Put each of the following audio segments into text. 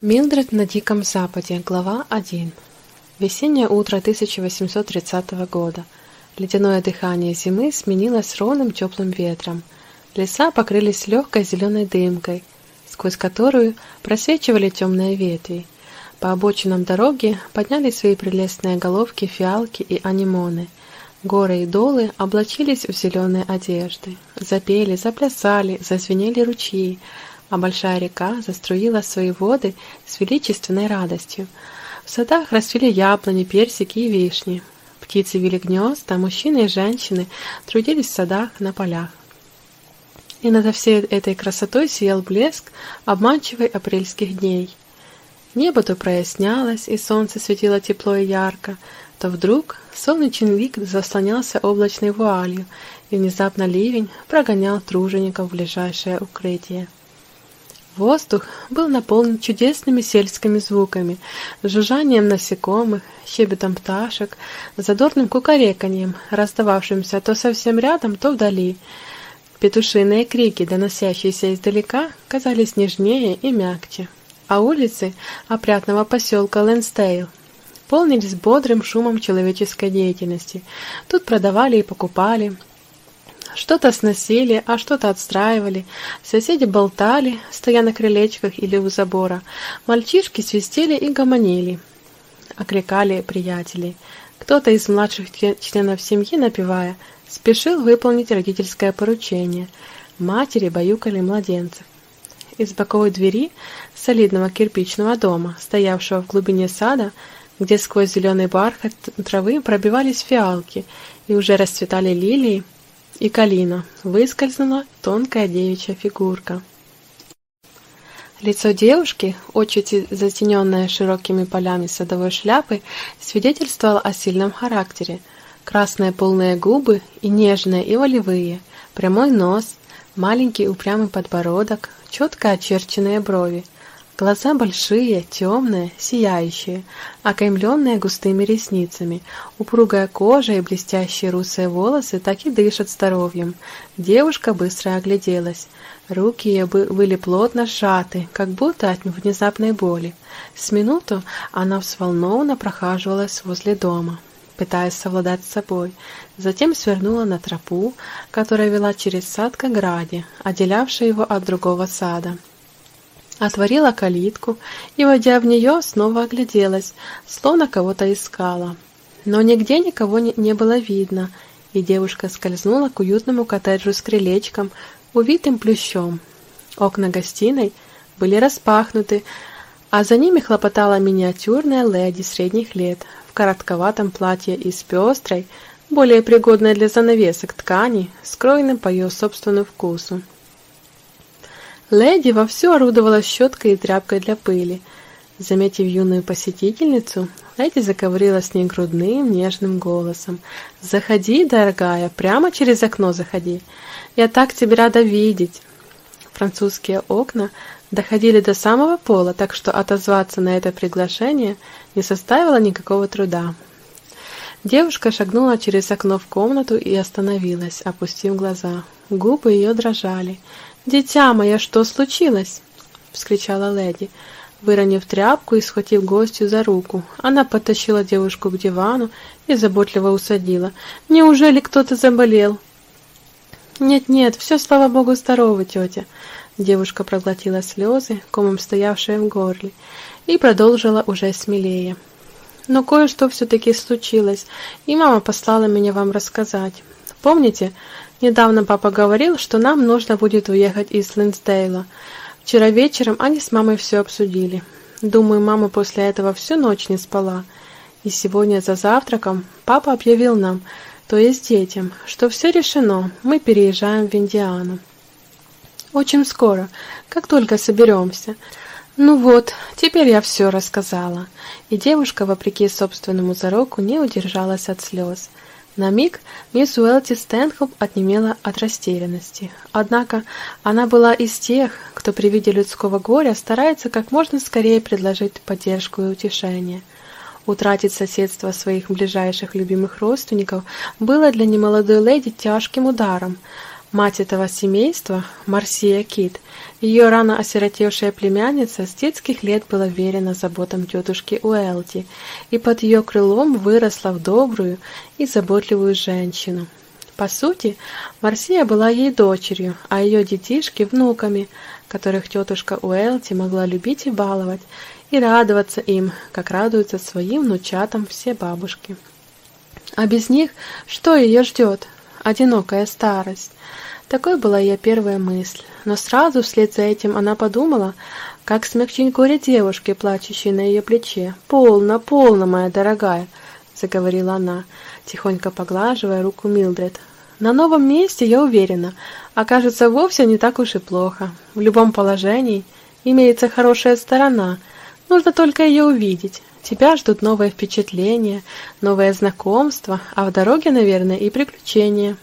Милдред на Диком Западе. Глава 1. Весеннее утро 1830 года. Ледяное дыхание зимы сменилось ровным теплым ветром. Леса покрылись легкой зеленой дымкой, сквозь которую просвечивали темные ветви. По обочинам дороги подняли свои прелестные головки фиалки и анимоны. Горы и долы облачились в зеленые одежды. Запели, заплясали, зазвенели ручьи, а большая река заструила свои воды с величественной радостью. В садах расцвели яблони, персики и вишни. Птицы вели гнезда, мужчины и женщины трудились в садах, на полях. И над всей этой красотой сиял блеск обманчивой апрельских дней. Небо то прояснялось, и солнце светило тепло и ярко, то вдруг солнечный лик заслонялся облачной вуалью, и внезапно ливень прогонял тружеников в ближайшее укрытие. Воздух был наполнен чудесными сельскими звуками, жужжанием насекомых, щебетом пташек, задорным кукареканьем, раздававшимся то совсем рядом, то вдали. Петушиные крики, доносящиеся издалека, казались нежнее и мягче. А улицы опрятного поселка Лэнстейл полнились бодрым шумом человеческой деятельности. Тут продавали и покупали, что-то сносили, а что-то отстраивали. Соседи болтали, стоя на крылечках или у забора. Мальчишки свистели и гомонили. Окликали приятелей. Кто-то из младших членов семьи, напевая, спешил выполнить родительское поручение. Матери баюкали младенцев. Из боковой двери солидного кирпичного дома, стоявшего в глубине сада, где сквозь зеленый бархат травы пробивались фиалки и уже расцветали лилии, и калина выскользнула тонкая девичья фигурка. Лицо девушки, очи затененное широкими полями садовой шляпы, свидетельствовало о сильном характере. Красные полные губы и нежные, и волевые, прямой нос, маленький упрямый подбородок, четко очерченные брови – Глаза большие, темные, сияющие, окаймленные густыми ресницами. Упругая кожа и блестящие русые волосы так и дышат здоровьем. Девушка быстро огляделась. Руки ее были плотно сжаты, как будто от внезапной боли. С минуту она взволнованно прохаживалась возле дома, пытаясь совладать с собой. Затем свернула на тропу, которая вела через сад к ограде, отделявшей его от другого сада отворила калитку и, войдя в нее, снова огляделась, словно кого-то искала. Но нигде никого не, было видно, и девушка скользнула к уютному коттеджу с крылечком, увитым плющом. Окна гостиной были распахнуты, а за ними хлопотала миниатюрная леди средних лет в коротковатом платье из пестрой, более пригодной для занавесок ткани, скроенным по ее собственному вкусу. Леди вовсю орудовала щеткой и тряпкой для пыли. Заметив юную посетительницу, леди заговорила с ней грудным, нежным голосом. «Заходи, дорогая, прямо через окно заходи. Я так тебя рада видеть!» Французские окна доходили до самого пола, так что отозваться на это приглашение не составило никакого труда. Девушка шагнула через окно в комнату и остановилась, опустив глаза. Губы ее дрожали. «Дитя мое, что случилось?» — вскричала леди. Выронив тряпку и схватив гостью за руку, она подтащила девушку к дивану и заботливо усадила. «Неужели кто-то заболел?» «Нет-нет, все, слава богу, здорово, тетя!» Девушка проглотила слезы, комом стоявшие в горле, и продолжила уже смелее. «Но кое-что все-таки случилось, и мама послала меня вам рассказать. Помните, Недавно папа говорил, что нам нужно будет уехать из Линсдейла. Вчера вечером они с мамой все обсудили. Думаю, мама после этого всю ночь не спала. И сегодня за завтраком папа объявил нам, то есть детям, что все решено, мы переезжаем в Индиану. Очень скоро, как только соберемся. Ну вот, теперь я все рассказала. И девушка, вопреки собственному зароку, не удержалась от слез. На миг мисс Уэлти Стэнхоп отнемела от растерянности. Однако она была из тех, кто при виде людского горя старается как можно скорее предложить поддержку и утешение. Утратить соседство своих ближайших любимых родственников было для немолодой леди тяжким ударом. Мать этого семейства, Марсия Кит, ее рано осиротевшая племянница, с детских лет была верена заботам тетушки Уэлти и под ее крылом выросла в добрую и заботливую женщину. По сути, Марсия была ей дочерью, а ее детишки – внуками, которых тетушка Уэлти могла любить и баловать, и радоваться им, как радуются своим внучатам все бабушки. А без них что ее ждет? Одинокая старость. Такой была ее первая мысль, но сразу вслед за этим она подумала, как смягчить горе девушки, плачущей на ее плече. «Полно, полно, моя дорогая!» — заговорила она, тихонько поглаживая руку Милдред. «На новом месте, я уверена, окажется вовсе не так уж и плохо. В любом положении имеется хорошая сторона, нужно только ее увидеть. Тебя ждут новые впечатления, новые знакомства, а в дороге, наверное, и приключения».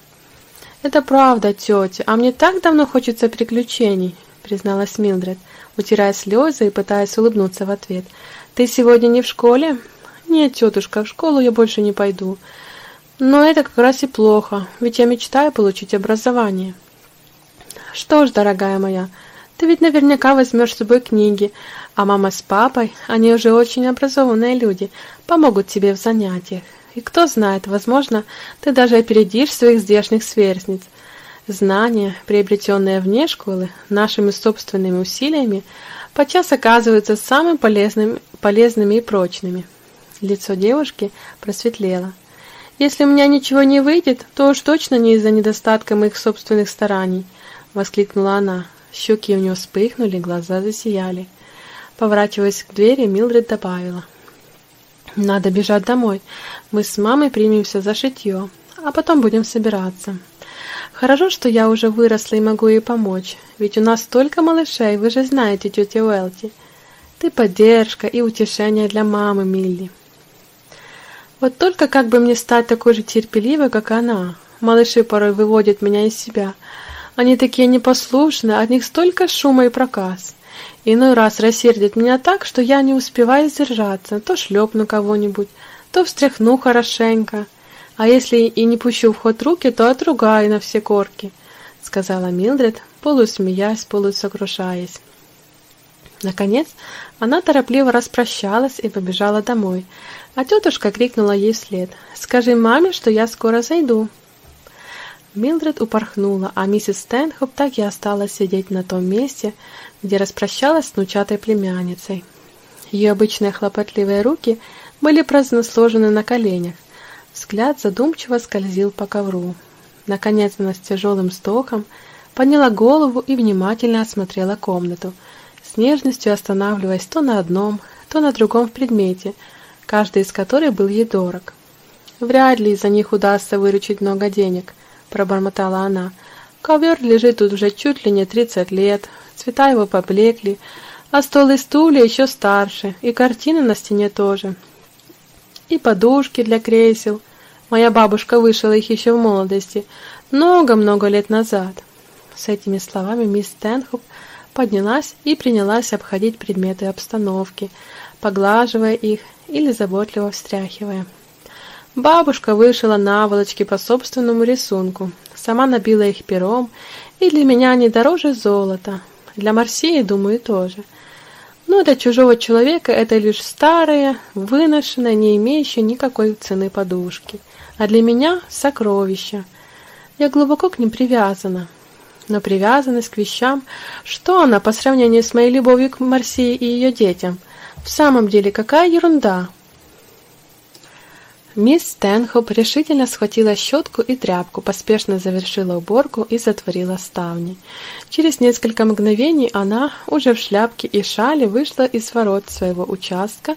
«Это правда, тетя, а мне так давно хочется приключений», — призналась Милдред, утирая слезы и пытаясь улыбнуться в ответ. «Ты сегодня не в школе?» «Нет, тетушка, в школу я больше не пойду. Но это как раз и плохо, ведь я мечтаю получить образование». «Что ж, дорогая моя, ты ведь наверняка возьмешь с собой книги, а мама с папой, они уже очень образованные люди, помогут тебе в занятиях. И кто знает, возможно, ты даже опередишь своих здешних сверстниц. Знания, приобретенные вне школы, нашими собственными усилиями, подчас оказываются самыми полезными, полезными и прочными. Лицо девушки просветлело. «Если у меня ничего не выйдет, то уж точно не из-за недостатка моих собственных стараний», — воскликнула она. Щеки у нее вспыхнули, глаза засияли. Поворачиваясь к двери, Милдред добавила — надо бежать домой. Мы с мамой примемся за шитье, а потом будем собираться. Хорошо, что я уже выросла и могу ей помочь, ведь у нас столько малышей, вы же знаете, тетя Уэлти. Ты поддержка и утешение для мамы, Милли. Вот только как бы мне стать такой же терпеливой, как она? Малыши порой выводят меня из себя. Они такие непослушные, от них столько шума и проказ. Иной раз рассердит меня так, что я не успеваю сдержаться, то шлепну кого-нибудь, то встряхну хорошенько, а если и не пущу в ход руки, то отругаю на все корки, — сказала Милдред, полусмеясь, полусокрушаясь. Наконец, она торопливо распрощалась и побежала домой, а тетушка крикнула ей вслед, «Скажи маме, что я скоро зайду». Милдред упорхнула, а миссис Стэнхоп так и осталась сидеть на том месте, где распрощалась с внучатой племянницей. Ее обычные хлопотливые руки были праздно сложены на коленях, взгляд задумчиво скользил по ковру. Наконец она с тяжелым стоком подняла голову и внимательно осмотрела комнату, с нежностью останавливаясь то на одном, то на другом предмете, каждый из которых был ей дорог. Вряд ли из-за них удастся выручить много денег —— пробормотала она. «Ковер лежит тут уже чуть ли не тридцать лет, цвета его поблекли, а стол и стулья еще старше, и картины на стене тоже. И подушки для кресел. Моя бабушка вышила их еще в молодости, много-много лет назад». С этими словами мисс Стэнхоп поднялась и принялась обходить предметы обстановки, поглаживая их или заботливо встряхивая. Бабушка вышила наволочки по собственному рисунку, сама набила их пером, и для меня они дороже золота. Для Марсии, думаю, тоже. Но для чужого человека это лишь старые, выношенные, не имеющие никакой цены подушки. А для меня — сокровища. Я глубоко к ним привязана. Но привязанность к вещам, что она по сравнению с моей любовью к Марсии и ее детям? В самом деле, какая ерунда! Мисс Стэнхоп решительно схватила щетку и тряпку, поспешно завершила уборку и затворила ставни. Через несколько мгновений она, уже в шляпке и шале, вышла из ворот своего участка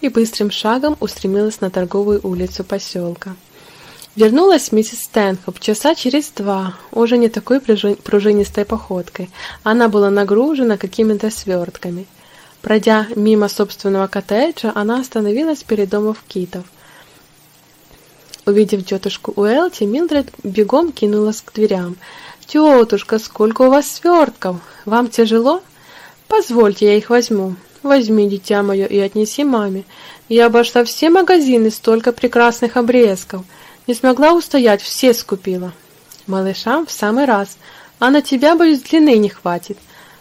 и быстрым шагом устремилась на торговую улицу поселка. Вернулась миссис Стэнхоп часа через два, уже не такой пружинистой походкой. Она была нагружена какими-то свертками. Пройдя мимо собственного коттеджа, она остановилась перед домом Китов – Увидев тетушку Уэлти, Милдред бегом кинулась к дверям. «Тетушка, сколько у вас свертков? Вам тяжело? Позвольте, я их возьму. Возьми, дитя мое, и отнеси маме. Я обошла все магазины, столько прекрасных обрезков. Не смогла устоять, все скупила». Малышам в самый раз, а на тебя, боюсь, длины не хватит.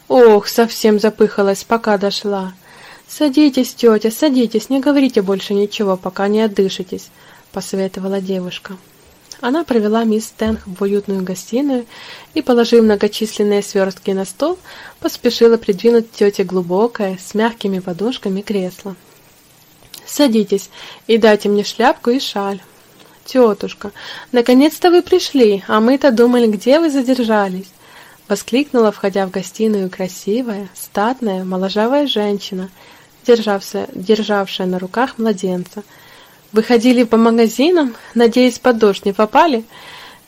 Ох, совсем запыхалась, пока дошла. Садитесь, тетя, садитесь, не говорите больше ничего, пока не отдышитесь, посоветовала девушка. Она провела мисс Стэнг в уютную гостиную и, положив многочисленные свертки на стол, поспешила придвинуть тете глубокое, с мягкими подушками кресло. «Садитесь и дайте мне шляпку и шаль». «Тетушка, наконец-то вы пришли, а мы-то думали, где вы задержались?» Воскликнула, входя в гостиную, красивая, статная, моложавая женщина, державшая, державшая на руках младенца – вы ходили по магазинам, надеясь, под дождь не попали?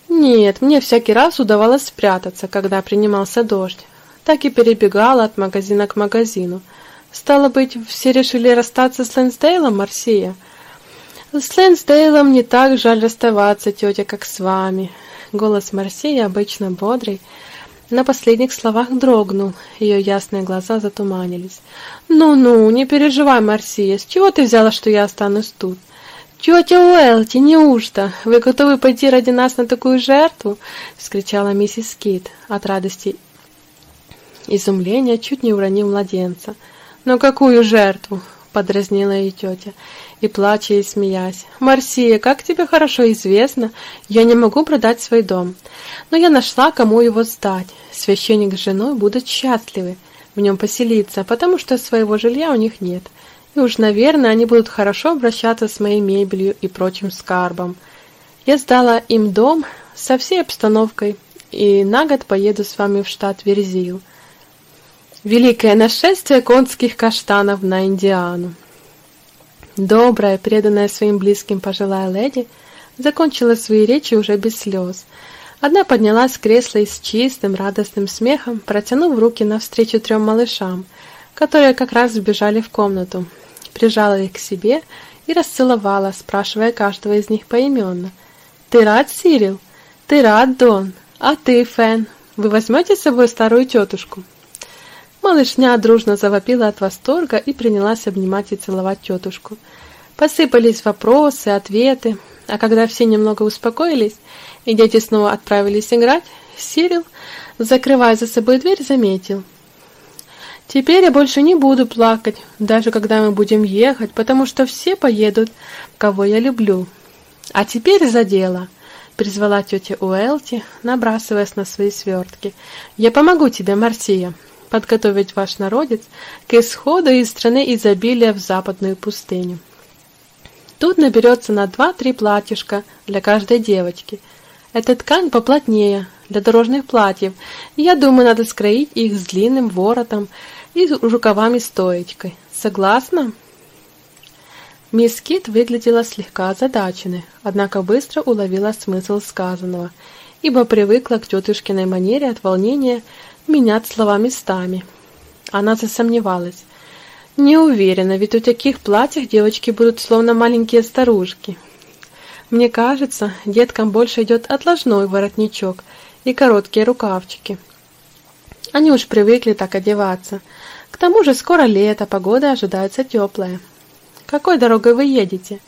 Нет, мне всякий раз удавалось спрятаться, когда принимался дождь. Так и перебегала от магазина к магазину. Стало быть, все решили расстаться с Лэнсдейлом, Марсия? С Лэнсдейлом не так жаль расставаться, тетя, как с вами. Голос Марсии, обычно бодрый, на последних словах дрогнул, ее ясные глаза затуманились. «Ну-ну, не переживай, Марсия, с чего ты взяла, что я останусь тут? «Тетя Уэлти, неужто? Вы готовы пойти ради нас на такую жертву?» — вскричала миссис Кит от радости изумления, чуть не уронив младенца. «Но какую жертву?» — подразнила ее тетя, и плача и смеясь. «Марсия, как тебе хорошо известно, я не могу продать свой дом, но я нашла, кому его сдать. Священник с женой будут счастливы в нем поселиться, потому что своего жилья у них нет». И уж, наверное, они будут хорошо обращаться с моей мебелью и прочим скарбом. Я сдала им дом со всей обстановкой, и на год поеду с вами в штат Верзил. Великое нашествие конских каштанов на Индиану. Добрая, преданная своим близким пожилая леди, закончила свои речи уже без слез. Одна поднялась с кресла и с чистым, радостным смехом, протянув руки навстречу трем малышам, которые как раз сбежали в комнату, прижала их к себе и расцеловала, спрашивая каждого из них поименно. «Ты рад, Сирил? Ты рад, Дон? А ты, Фен? Вы возьмете с собой старую тетушку?» Малышня дружно завопила от восторга и принялась обнимать и целовать тетушку. Посыпались вопросы, ответы, а когда все немного успокоились, и дети снова отправились играть, Сирил, закрывая за собой дверь, заметил — Теперь я больше не буду плакать, даже когда мы будем ехать, потому что все поедут, кого я люблю. А теперь за дело, призвала тетя Уэлти, набрасываясь на свои свертки. Я помогу тебе, Марсия, подготовить ваш народец к исходу из страны изобилия в западную пустыню. Тут наберется на два-три платьишка для каждой девочки. Эта ткань поплотнее, для дорожных платьев, и я думаю, надо скроить их с длинным воротом, и рукавами-стоечкой. Согласна?» Мисс Кит выглядела слегка озадаченной, однако быстро уловила смысл сказанного, ибо привыкла к тетушкиной манере от волнения менять слова местами. Она засомневалась. «Не уверена, ведь у таких платьях девочки будут словно маленькие старушки. Мне кажется, деткам больше идет отложной воротничок и короткие рукавчики». Они уж привыкли так одеваться. Тому же скоро лето, погода ожидается теплая. Какой дорогой вы едете?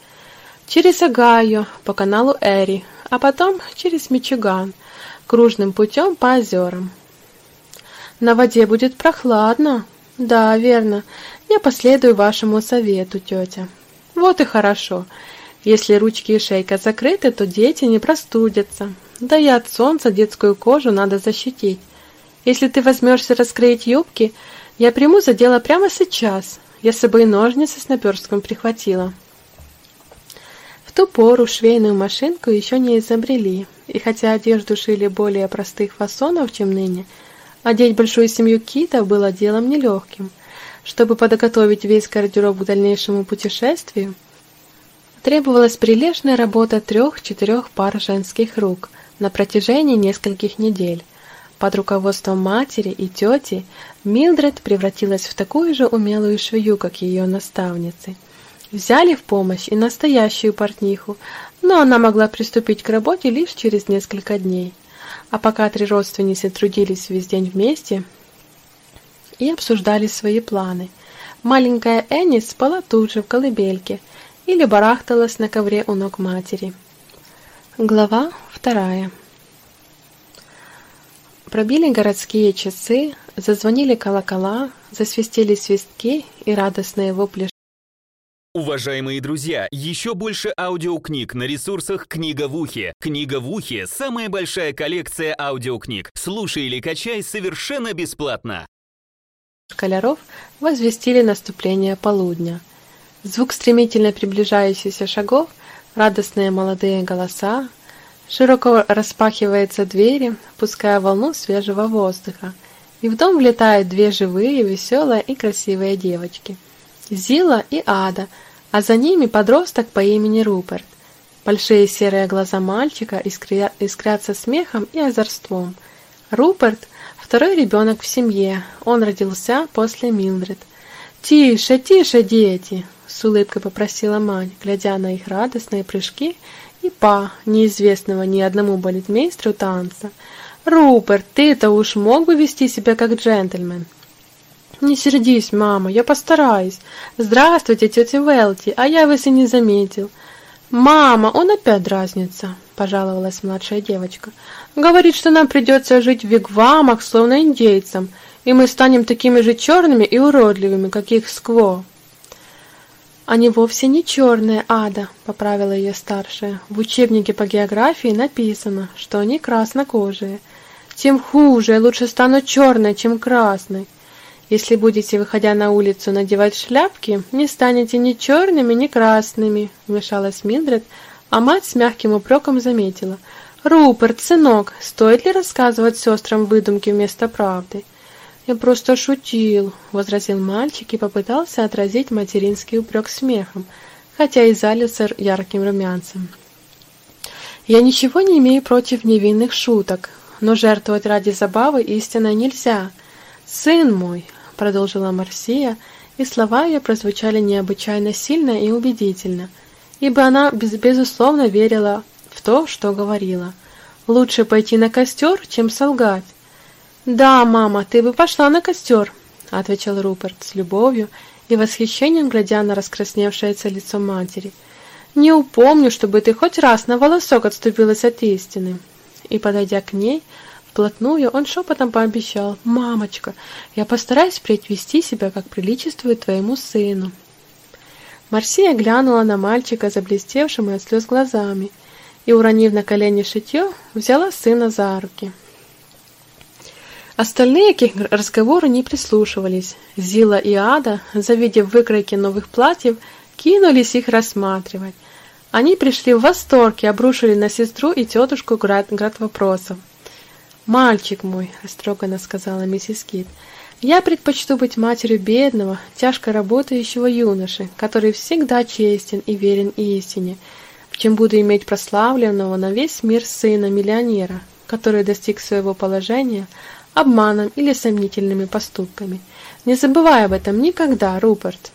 Через Огайо, по каналу Эри, а потом через Мичиган, кружным путем по озерам. На воде будет прохладно. Да, верно. Я последую вашему совету, тетя. Вот и хорошо. Если ручки и шейка закрыты, то дети не простудятся. Да и от солнца детскую кожу надо защитить. Если ты возьмешься раскроить юбки, я приму за дело прямо сейчас. Я с собой ножницы с наперстком прихватила. В ту пору швейную машинку еще не изобрели, и хотя одежду шили более простых фасонов, чем ныне, одеть большую семью китов было делом нелегким. Чтобы подготовить весь гардероб к дальнейшему путешествию, требовалась прилежная работа трех-четырех пар женских рук на протяжении нескольких недель. Под руководством матери и тети Милдред превратилась в такую же умелую швею, как ее наставницы. Взяли в помощь и настоящую портниху, но она могла приступить к работе лишь через несколько дней. А пока три родственницы трудились весь день вместе и обсуждали свои планы, маленькая Энни спала тут же в колыбельке или барахталась на ковре у ног матери. Глава вторая Пробили городские часы, зазвонили колокола, засвистели свистки и радостные вопли Уважаемые друзья, еще больше аудиокниг на ресурсах «Книга в ухе». «Книга в ухе» — самая большая коллекция аудиокниг. Слушай или качай совершенно бесплатно. Школяров возвестили наступление полудня. Звук стремительно приближающихся шагов, радостные молодые голоса, широко распахиваются двери, пуская волну свежего воздуха, и в дом влетают две живые, веселые и красивые девочки — Зила и Ада, а за ними подросток по имени Руперт. Большие серые глаза мальчика искря... искрятся смехом и озорством. Руперт – второй ребенок в семье, он родился после Милдред. «Тише, тише, дети!» – с улыбкой попросила мать, глядя на их радостные прыжки и па, неизвестного ни одному балетмейстру танца. «Руперт, ты-то уж мог бы вести себя как джентльмен!» «Не сердись, мама, я постараюсь. Здравствуйте, тетя Велти, а я вас и не заметил». «Мама, он опять дразнится», — пожаловалась младшая девочка. «Говорит, что нам придется жить в вигвамах, словно индейцам, и мы станем такими же черными и уродливыми, как их скво». «Они вовсе не черные, Ада», — поправила ее старшая. «В учебнике по географии написано, что они краснокожие. Тем хуже, лучше стану черной, чем красной. Если будете, выходя на улицу, надевать шляпки, не станете ни черными, ни красными, вмешалась Милдред, а мать с мягким упреком заметила. «Руперт, сынок, стоит ли рассказывать сестрам выдумки вместо правды?» «Я просто шутил», — возразил мальчик и попытался отразить материнский упрек смехом, хотя и залился ярким румянцем. «Я ничего не имею против невинных шуток, но жертвовать ради забавы истинно нельзя. Сын мой, — продолжила Марсия, и слова ее прозвучали необычайно сильно и убедительно, ибо она без безусловно верила в то, что говорила. «Лучше пойти на костер, чем солгать». «Да, мама, ты бы пошла на костер», — отвечал Руперт с любовью и восхищением, глядя на раскрасневшееся лицо матери. «Не упомню, чтобы ты хоть раз на волосок отступилась от истины». И, подойдя к ней, Вплотную он шепотом пообещал, «Мамочка, я постараюсь впредь себя, как приличествует твоему сыну». Марсия глянула на мальчика заблестевшими от слез глазами и, уронив на колени шитье, взяла сына за руки. Остальные к их разговору не прислушивались. Зила и Ада, завидев выкройки новых платьев, кинулись их рассматривать. Они пришли в восторг и обрушили на сестру и тетушку град, град вопросов. «Мальчик мой», — растроганно сказала миссис Кит, — «я предпочту быть матерью бедного, тяжко работающего юноши, который всегда честен и верен истине, чем буду иметь прославленного на весь мир сына миллионера, который достиг своего положения обманом или сомнительными поступками. Не забывай об этом никогда, Руперт».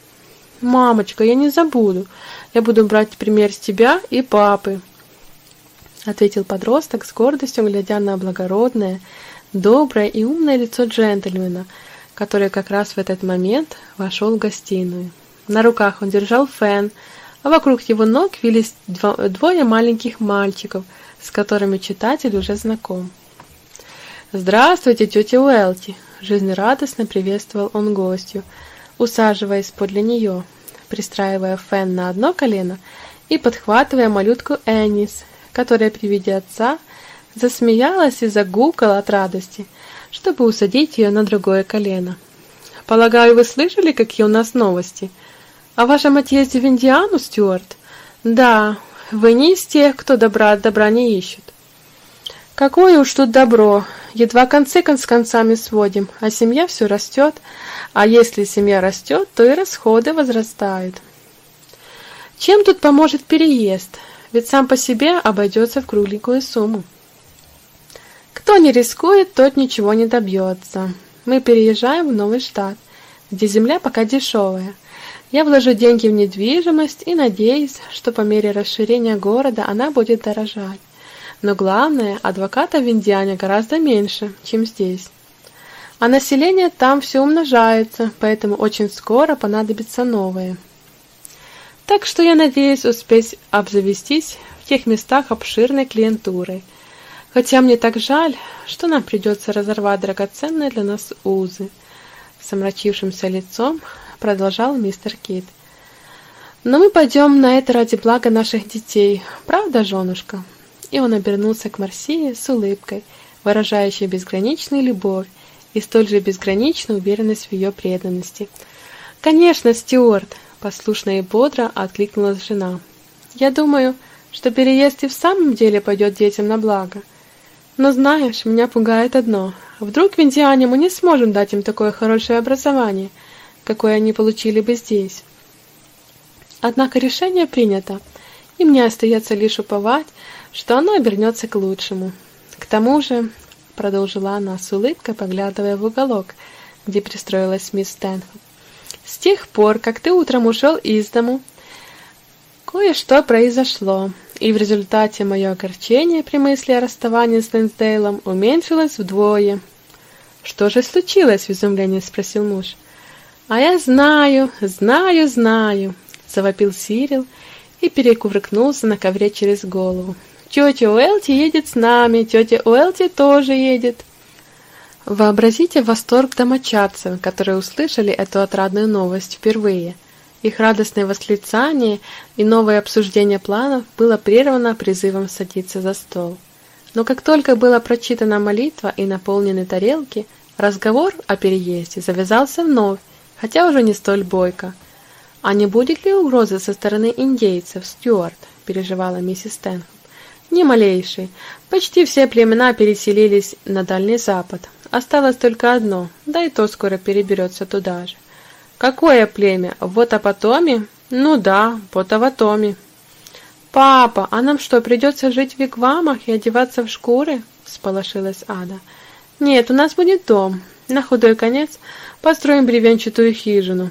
«Мамочка, я не забуду. Я буду брать пример с тебя и папы», ответил подросток с гордостью, глядя на благородное, доброе и умное лицо джентльмена, который как раз в этот момент вошел в гостиную. На руках он держал фен, а вокруг его ног вились двое маленьких мальчиков, с которыми читатель уже знаком. «Здравствуйте, тетя Уэлти!» — жизнерадостно приветствовал он гостью, усаживаясь подле нее, пристраивая фен на одно колено и подхватывая малютку Эннис, которая при виде отца засмеялась и загукала от радости, чтобы усадить ее на другое колено. «Полагаю, вы слышали, какие у нас новости? О вашем отъезде в Индиану, Стюарт? Да, вы не из тех, кто добра добра не ищет. Какое уж тут добро, едва концы с концами сводим, а семья все растет, а если семья растет, то и расходы возрастают. Чем тут поможет переезд? ведь сам по себе обойдется в кругленькую сумму. Кто не рискует, тот ничего не добьется. Мы переезжаем в новый штат, где земля пока дешевая. Я вложу деньги в недвижимость и надеюсь, что по мере расширения города она будет дорожать. Но главное, адвокатов в Индиане гораздо меньше, чем здесь. А население там все умножается, поэтому очень скоро понадобится новое. Так что я надеюсь успеть обзавестись в тех местах обширной клиентурой. Хотя мне так жаль, что нам придется разорвать драгоценные для нас узы. С омрачившимся лицом продолжал мистер Кит. Но мы пойдем на это ради блага наших детей, правда, женушка? И он обернулся к Марсии с улыбкой, выражающей безграничную любовь и столь же безграничную уверенность в ее преданности. «Конечно, Стюарт!» — послушно и бодро откликнулась жена. «Я думаю, что переезд и в самом деле пойдет детям на благо. Но знаешь, меня пугает одно. Вдруг в Индиане мы не сможем дать им такое хорошее образование, какое они получили бы здесь. Однако решение принято, и мне остается лишь уповать, что оно обернется к лучшему. К тому же, продолжила она с улыбкой, поглядывая в уголок, где пристроилась мисс Стэнфорд, с тех пор, как ты утром ушел из дому, кое-что произошло, и в результате мое огорчение при мысли о расставании с Лэнсдейлом уменьшилось вдвое. «Что же случилось?» — в изумлении спросил муж. «А я знаю, знаю, знаю!» — завопил Сирил и перекувыркнулся на ковре через голову. «Тетя Уэлти едет с нами, тетя Уэлти тоже едет!» Вообразите восторг домочадцев, которые услышали эту отрадную новость впервые. Их радостное восклицание и новое обсуждение планов было прервано призывом садиться за стол. Но как только была прочитана молитва и наполнены тарелки, разговор о переезде завязался вновь, хотя уже не столь бойко. «А не будет ли угрозы со стороны индейцев, Стюарт?» – переживала миссис Стэнхоп. «Ни малейшей. Почти все племена переселились на Дальний Запад. Осталось только одно, да и то скоро переберется туда же». «Какое племя? Вот Апатоми?» «Ну да, Потаватоми». «Папа, а нам что, придется жить в вигвамах и одеваться в шкуры?» – всполошилась Ада. «Нет, у нас будет дом. На худой конец построим бревенчатую хижину».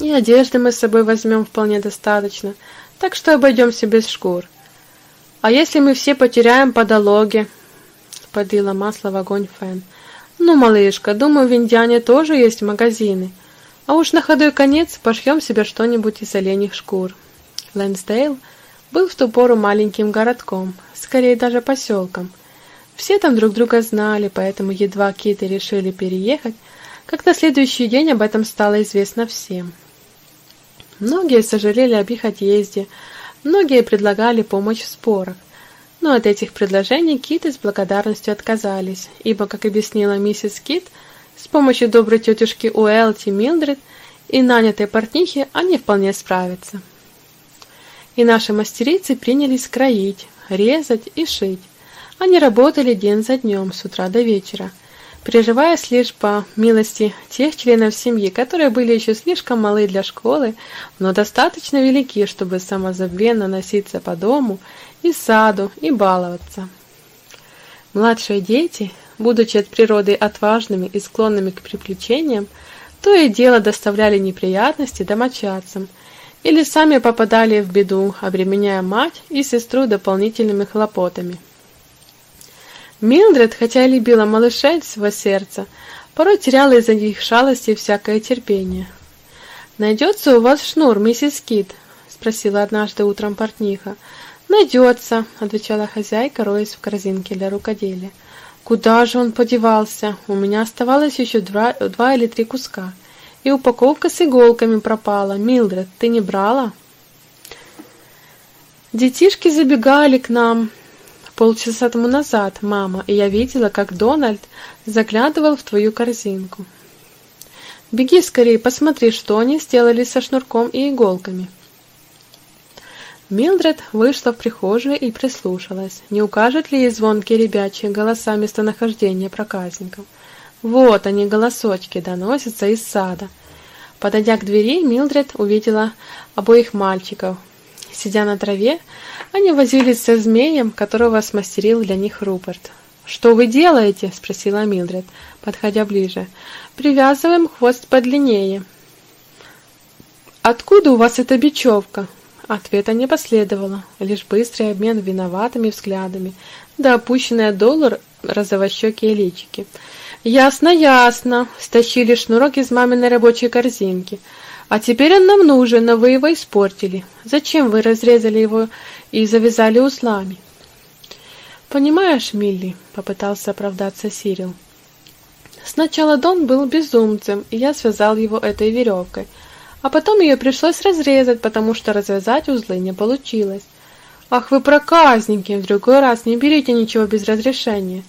И одежды мы с собой возьмем вполне достаточно, так что обойдемся без шкур. А если мы все потеряем по? Подлила масло в огонь Фэн. Ну, малышка, думаю, в Индиане тоже есть магазины. А уж на ходой конец пошьем себе что-нибудь из оленьих шкур. Лэнсдейл был в ту пору маленьким городком, скорее даже поселком. Все там друг друга знали, поэтому едва Киты решили переехать, как на следующий день об этом стало известно всем. Многие сожалели об их отъезде, многие предлагали помощь в спорах. Но от этих предложений Киты с благодарностью отказались, ибо, как объяснила миссис Кит, с помощью доброй тетушки Уэлти Милдред и нанятой портнихи они вполне справятся. И наши мастерицы принялись кроить, резать и шить. Они работали день за днем, с утра до вечера – Переживаясь лишь по милости тех членов семьи, которые были еще слишком малы для школы, но достаточно велики, чтобы самозабвенно носиться по дому и саду и баловаться. Младшие дети, будучи от природы отважными и склонными к приключениям, то и дело доставляли неприятности домочадцам или сами попадали в беду, обременяя мать и сестру дополнительными хлопотами. Милдред, хотя и любила малышей своего сердца, порой теряла из-за них шалости всякое терпение. «Найдется у вас шнур, миссис Кит?» — спросила однажды утром портниха. «Найдется», — отвечала хозяйка, роясь в корзинке для рукоделия. «Куда же он подевался? У меня оставалось еще два, два или три куска. И упаковка с иголками пропала. Милдред, ты не брала?» Детишки забегали к нам, полчаса тому назад, мама, и я видела, как Дональд заглядывал в твою корзинку. Беги скорее, посмотри, что они сделали со шнурком и иголками. Милдред вышла в прихожую и прислушалась, не укажет ли ей звонкие ребячьи голоса местонахождения проказников. Вот они, голосочки, доносятся из сада. Подойдя к двери, Милдред увидела обоих мальчиков. Сидя на траве, они возились со змеем, которого смастерил для них Руперт. «Что вы делаете?» — спросила Милдред, подходя ближе. «Привязываем хвост подлиннее». «Откуда у вас эта бечевка?» Ответа не последовало, лишь быстрый обмен виноватыми взглядами, да опущенная доллар розовощекие личики. «Ясно, ясно!» — стащили шнурок из маминой рабочей корзинки. «А теперь он нам нужен, но вы его испортили. Зачем вы разрезали его и завязали узлами. «Понимаешь, Милли», — попытался оправдаться Сирил, — «сначала Дон был безумцем, и я связал его этой веревкой, а потом ее пришлось разрезать, потому что развязать узлы не получилось. Ах вы проказники, в другой раз не берите ничего без разрешения.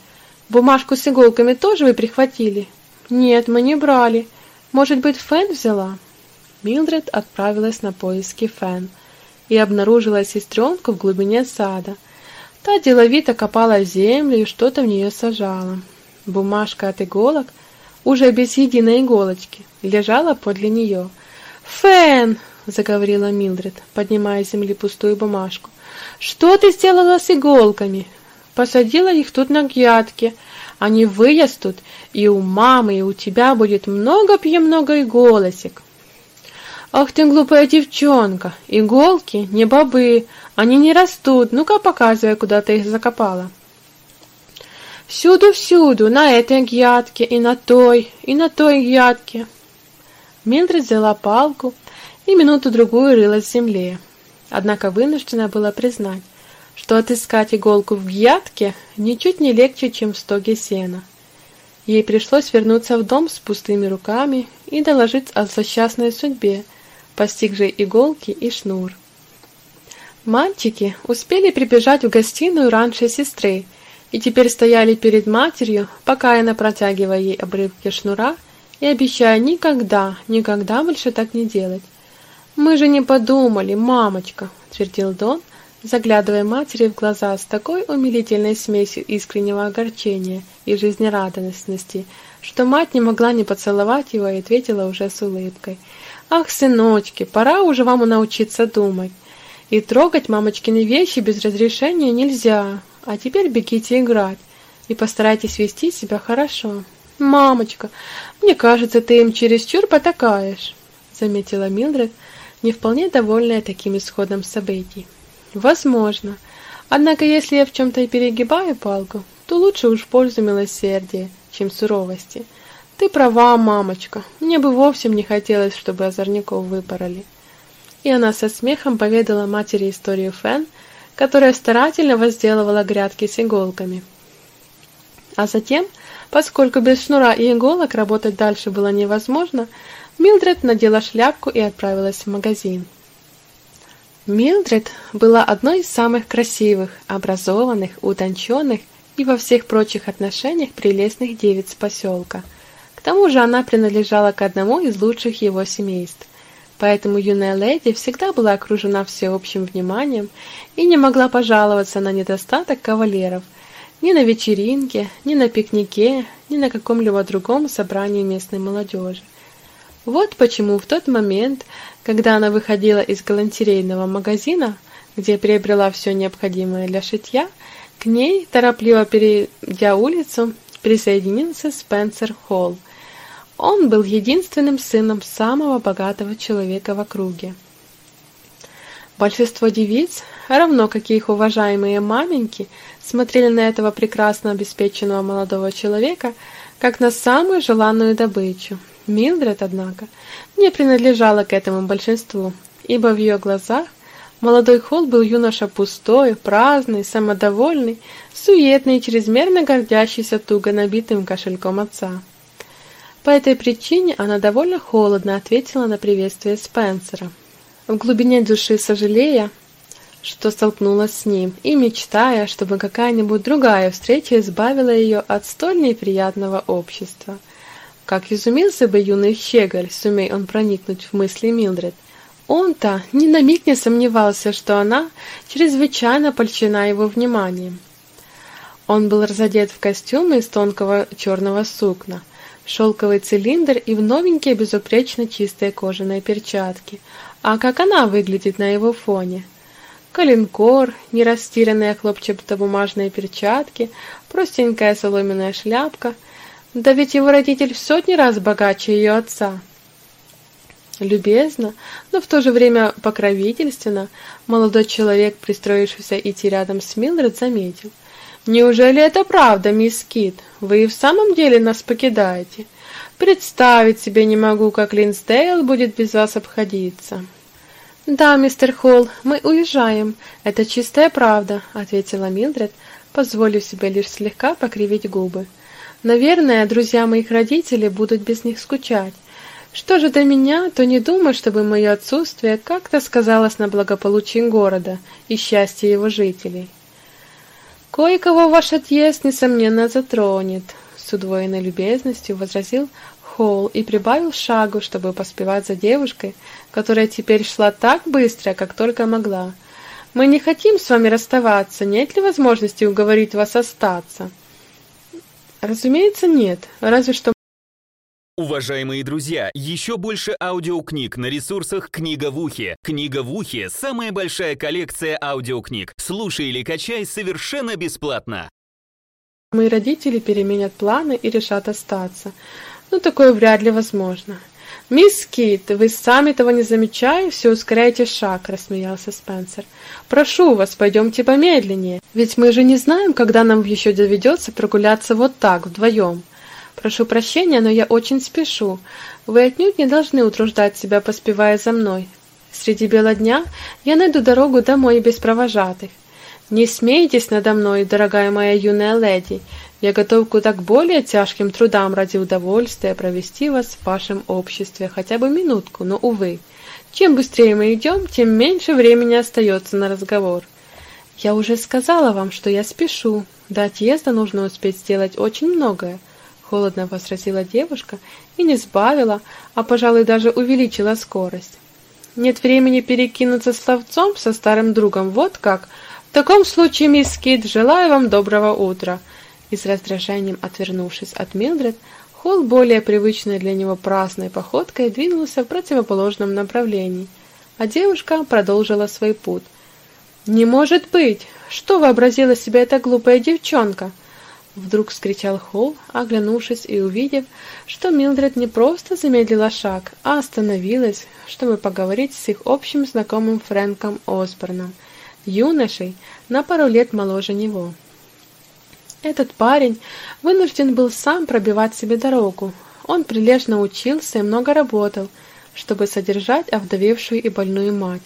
Бумажку с иголками тоже вы прихватили? Нет, мы не брали. Может быть, Фэн взяла? Милдред отправилась на поиски Фэн и обнаружила сестренку в глубине сада. Та деловито копала землю и что-то в нее сажала. Бумажка от иголок, уже без единой иголочки, лежала подле нее. «Фэн!» — заговорила Милдред, поднимая с земли пустую бумажку. Что ты сделала с иголками? Посадила их тут на грядке. Они вырастут, и у мамы, и у тебя будет много-пье-много иголосик. Ах ты глупая девчонка, иголки не бобы, они не растут. Ну-ка показывай, куда ты их закопала. Всюду-всюду, на этой грядке, и на той, и на той грядке. Милдред взяла палку и минуту-другую рылась в земле однако вынуждена была признать, что отыскать иголку в грядке ничуть не легче, чем в стоге сена. Ей пришлось вернуться в дом с пустыми руками и доложить о злосчастной судьбе, постигшей иголки и шнур. Мальчики успели прибежать в гостиную раньше сестры и теперь стояли перед матерью, покаянно протягивая ей обрывки шнура и обещая никогда, никогда больше так не делать. Мы же не подумали, мамочка, твердил Дон, заглядывая матери в глаза с такой умилительной смесью искреннего огорчения и жизнерадостности, что мать не могла не поцеловать его и ответила уже с улыбкой: "Ах, сыночки, пора уже вам научиться думать. И трогать мамочкины вещи без разрешения нельзя. А теперь бегите играть и постарайтесь вести себя хорошо. Мамочка, мне кажется, ты им чересчур потакаешь", заметила Милдред не вполне довольная таким исходом событий. Возможно. Однако, если я в чем-то и перегибаю палку, то лучше уж пользу милосердия, чем суровости. Ты права, мамочка. Мне бы вовсе не хотелось, чтобы озорников выпороли. И она со смехом поведала матери историю Фэн, которая старательно возделывала грядки с иголками. А затем, поскольку без шнура и иголок работать дальше было невозможно, Милдред надела шляпку и отправилась в магазин. Милдред была одной из самых красивых, образованных, утонченных и во всех прочих отношениях прелестных девиц поселка. Тому же она принадлежала к одному из лучших его семейств. Поэтому юная леди всегда была окружена всеобщим вниманием и не могла пожаловаться на недостаток кавалеров ни на вечеринке, ни на пикнике, ни на каком-либо другом собрании местной молодежи. Вот почему в тот момент, когда она выходила из галантерейного магазина, где приобрела все необходимое для шитья, к ней, торопливо перейдя улицу, присоединился Спенсер Холл. Он был единственным сыном самого богатого человека в округе. Большинство девиц, равно как и их уважаемые маменьки, смотрели на этого прекрасно обеспеченного молодого человека как на самую желанную добычу, Милдред, однако, не принадлежала к этому большинству, ибо в ее глазах молодой Холл был юноша пустой, праздный, самодовольный, суетный и чрезмерно гордящийся туго набитым кошельком отца. По этой причине она довольно холодно ответила на приветствие Спенсера, в глубине души сожалея, что столкнулась с ним, и мечтая, чтобы какая-нибудь другая встреча избавила ее от столь неприятного общества – как изумился бы юный щеголь, сумей он проникнуть в мысли Милдред. Он-то ни на миг не сомневался, что она чрезвычайно польщена его вниманием. Он был разодет в костюм из тонкого черного сукна, шелковый цилиндр и в новенькие безупречно чистые кожаные перчатки. А как она выглядит на его фоне? Коленкор, нерастиранные хлопчатобумажные перчатки, простенькая соломенная шляпка — да ведь его родитель в сотни раз богаче ее отца. Любезно, но в то же время покровительственно, молодой человек, пристроившийся идти рядом с Милдред, заметил. «Неужели это правда, мисс Кит? Вы и в самом деле нас покидаете? Представить себе не могу, как Линсдейл будет без вас обходиться». «Да, мистер Холл, мы уезжаем. Это чистая правда», — ответила Милдред, позволив себе лишь слегка покривить губы. Наверное, друзья моих родителей будут без них скучать. Что же до меня, то не думаю, чтобы мое отсутствие как-то сказалось на благополучии города и счастье его жителей. Кое-кого ваш отъезд, несомненно, затронет, с удвоенной любезностью возразил Холл и прибавил шагу, чтобы поспевать за девушкой, которая теперь шла так быстро, как только могла. Мы не хотим с вами расставаться. Нет ли возможности уговорить вас остаться? Разумеется, нет. Разве что Уважаемые друзья, еще больше аудиокниг на ресурсах «Книга в ухе». «Книга в ухе» — самая большая коллекция аудиокниг. Слушай или качай совершенно бесплатно. Мои родители переменят планы и решат остаться. Но такое вряд ли возможно. «Мисс Кит, вы сами того не замечая, все ускоряете шаг», — рассмеялся Спенсер. «Прошу вас, пойдемте помедленнее, ведь мы же не знаем, когда нам еще доведется прогуляться вот так, вдвоем». Прошу прощения, но я очень спешу. Вы отнюдь не должны утруждать себя, поспевая за мной. Среди бела дня я найду дорогу домой без провожатых. Не смейтесь надо мной, дорогая моя юная леди. Я готов к более тяжким трудам ради удовольствия провести вас в вашем обществе хотя бы минутку, но, увы, чем быстрее мы идем, тем меньше времени остается на разговор. Я уже сказала вам, что я спешу. До отъезда нужно успеть сделать очень многое холодно возразила девушка и не сбавила, а, пожалуй, даже увеличила скорость. Нет времени перекинуться словцом со старым другом, вот как. В таком случае, мисс Кит, желаю вам доброго утра. И с раздражением отвернувшись от Милдред, Холл более привычной для него праздной походкой двинулся в противоположном направлении, а девушка продолжила свой путь. «Не может быть! Что вообразила себе эта глупая девчонка?» Вдруг вскричал Холл, оглянувшись и увидев, что Милдред не просто замедлила шаг, а остановилась, чтобы поговорить с их общим знакомым Фрэнком Осборном, юношей на пару лет моложе него. Этот парень вынужден был сам пробивать себе дорогу. Он прилежно учился и много работал, чтобы содержать овдовевшую и больную мать.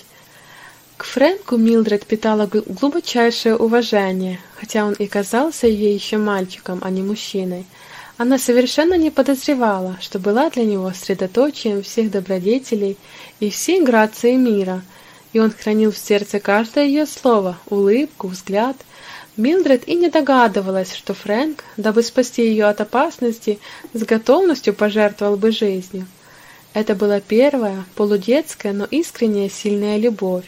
К Фрэнку Милдред питала глубочайшее уважение, хотя он и казался ей еще мальчиком, а не мужчиной. Она совершенно не подозревала, что была для него средоточием всех добродетелей и всей грации мира, и он хранил в сердце каждое ее слово, улыбку, взгляд. Милдред и не догадывалась, что Фрэнк, дабы спасти ее от опасности, с готовностью пожертвовал бы жизнью. Это была первая, полудетская, но искренняя сильная любовь.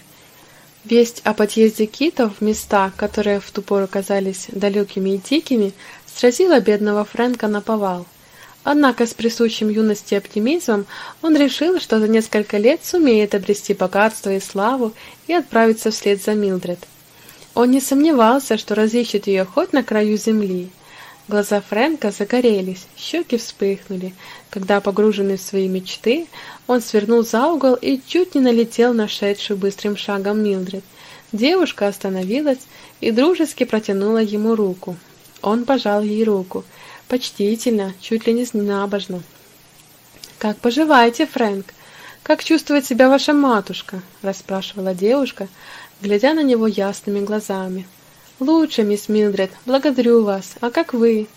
Весть об отъезде китов в места, которые в ту пору казались далекими и дикими, сразила бедного Фрэнка на повал. Однако с присущим юности оптимизмом он решил, что за несколько лет сумеет обрести богатство и славу и отправиться вслед за Милдред. Он не сомневался, что разыщет ее хоть на краю земли. Глаза Фрэнка загорелись, щеки вспыхнули, когда, погруженный в свои мечты, он свернул за угол и чуть не налетел на шедшую быстрым шагом Милдред. Девушка остановилась и дружески протянула ему руку. Он пожал ей руку, почтительно, чуть ли не набожно. «Как поживаете, Фрэнк? Как чувствует себя ваша матушка?» – расспрашивала девушка, глядя на него ясными глазами. «Лучше, мисс Милдред, благодарю вас. А как вы?»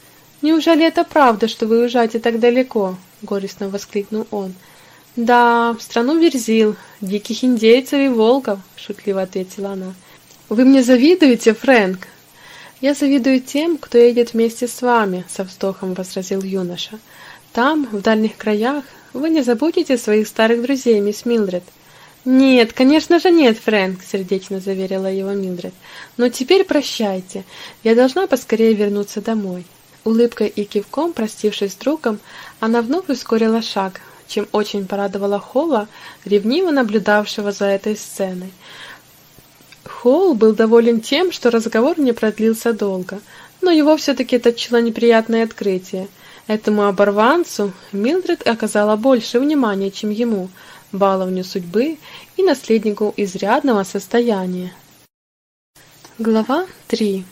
«Неужели это правда, что вы уезжаете так далеко?» — горестно воскликнул он. «Да, в страну Верзил, диких индейцев и волков», — шутливо ответила она. «Вы мне завидуете, Фрэнк?» «Я завидую тем, кто едет вместе с вами», — со вздохом возразил юноша. «Там, в дальних краях, вы не забудете своих старых друзей, мисс Милдред. «Нет, конечно же нет, Фрэнк», — сердечно заверила его Милдред. «Но теперь прощайте. Я должна поскорее вернуться домой». Улыбкой и кивком, простившись с другом, она вновь ускорила шаг, чем очень порадовала Холла, ревниво наблюдавшего за этой сценой. Холл был доволен тем, что разговор не продлился долго, но его все-таки точило неприятное открытие. Этому оборванцу Милдред оказала больше внимания, чем ему — баловню судьбы и наследнику изрядного состояния. Глава 3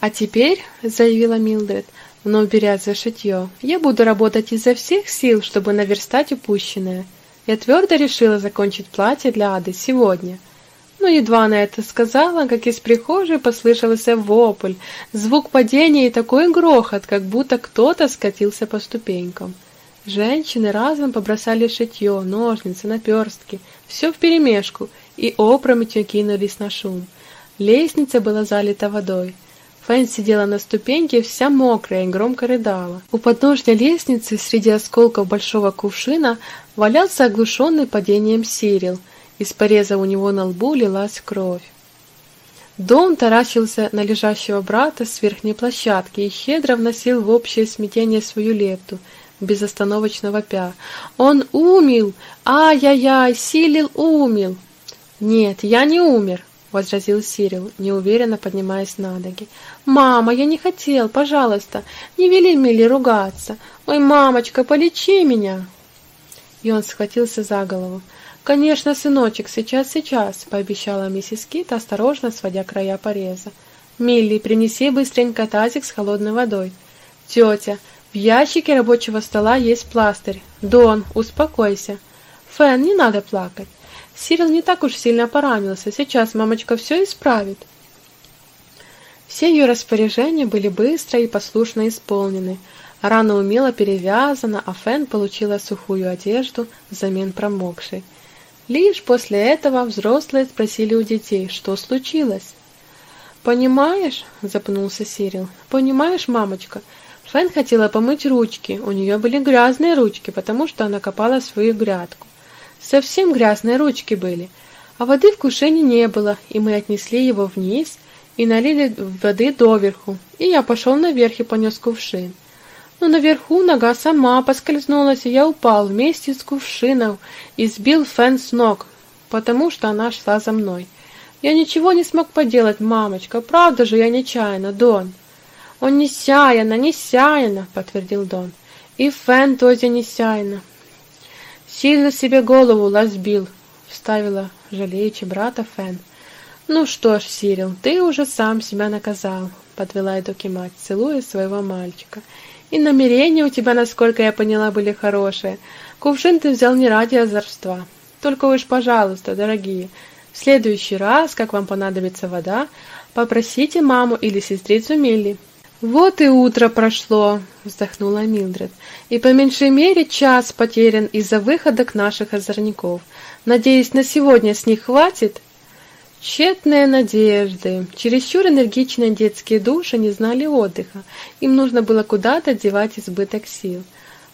«А теперь, — заявила Милдред, вновь беря за шитье, — я буду работать изо всех сил, чтобы наверстать упущенное. Я твердо решила закончить платье для Ады сегодня. Но едва она это сказала, как из прихожей послышался вопль, звук падения и такой грохот, как будто кто-то скатился по ступенькам. Женщины разом побросали шитье, ножницы, наперстки, все вперемешку, и опрометью кинулись на шум. Лестница была залита водой. Фэн сидела на ступеньке, вся мокрая и громко рыдала. У подножья лестницы, среди осколков большого кувшина, валялся оглушенный падением Сирил — из пореза у него на лбу лилась кровь. Дон таращился на лежащего брата с верхней площадки и щедро вносил в общее смятение свою лепту, безостановочно вопя. «Он умил! Ай-яй-яй! Силил умил!» «Нет, я не умер!» — возразил Сирил, неуверенно поднимаясь на ноги. «Мама, я не хотел, пожалуйста, не вели Милли ругаться! Ой, мамочка, полечи меня!» И он схватился за голову. «Конечно, сыночек, сейчас, сейчас», — пообещала миссис Кит, осторожно сводя края пореза. «Милли, принеси быстренько тазик с холодной водой». «Тетя, в ящике рабочего стола есть пластырь. Дон, успокойся». «Фэн, не надо плакать. Сирил не так уж сильно поранился. Сейчас мамочка все исправит». Все ее распоряжения были быстро и послушно исполнены. Рана умело перевязана, а Фэн получила сухую одежду взамен промокшей. Лишь после этого взрослые спросили у детей, что случилось. «Понимаешь?» — запнулся Сирил. «Понимаешь, мамочка, Фэн хотела помыть ручки, у нее были грязные ручки, потому что она копала свою грядку. Совсем грязные ручки были, а воды в кувшине не было, и мы отнесли его вниз и налили воды доверху, и я пошел наверх и понес кувшин но наверху нога сама поскользнулась, и я упал вместе с кувшином и сбил Фэн с ног, потому что она шла за мной. Я ничего не смог поделать, мамочка, правда же я нечаянно, Дон. Он несяяно, несяяно, подтвердил Дон. И Фэн тоже несяяно. Сильно себе голову разбил, вставила жалеючи брата Фэн. Ну что ж, Сирил, ты уже сам себя наказал, подвела Эдоки мать, целуя своего мальчика. И намерения у тебя, насколько я поняла, были хорошие. Кувшин ты взял не ради озорства. Только уж, пожалуйста, дорогие, в следующий раз, как вам понадобится вода, попросите маму или сестрицу Милли. Вот и утро прошло, вздохнула Милдред. И по меньшей мере час потерян из-за выходок наших озорников. Надеюсь, на сегодня с них хватит. Тщетные надежды. Чересчур энергичные детские души не знали отдыха. Им нужно было куда-то девать избыток сил.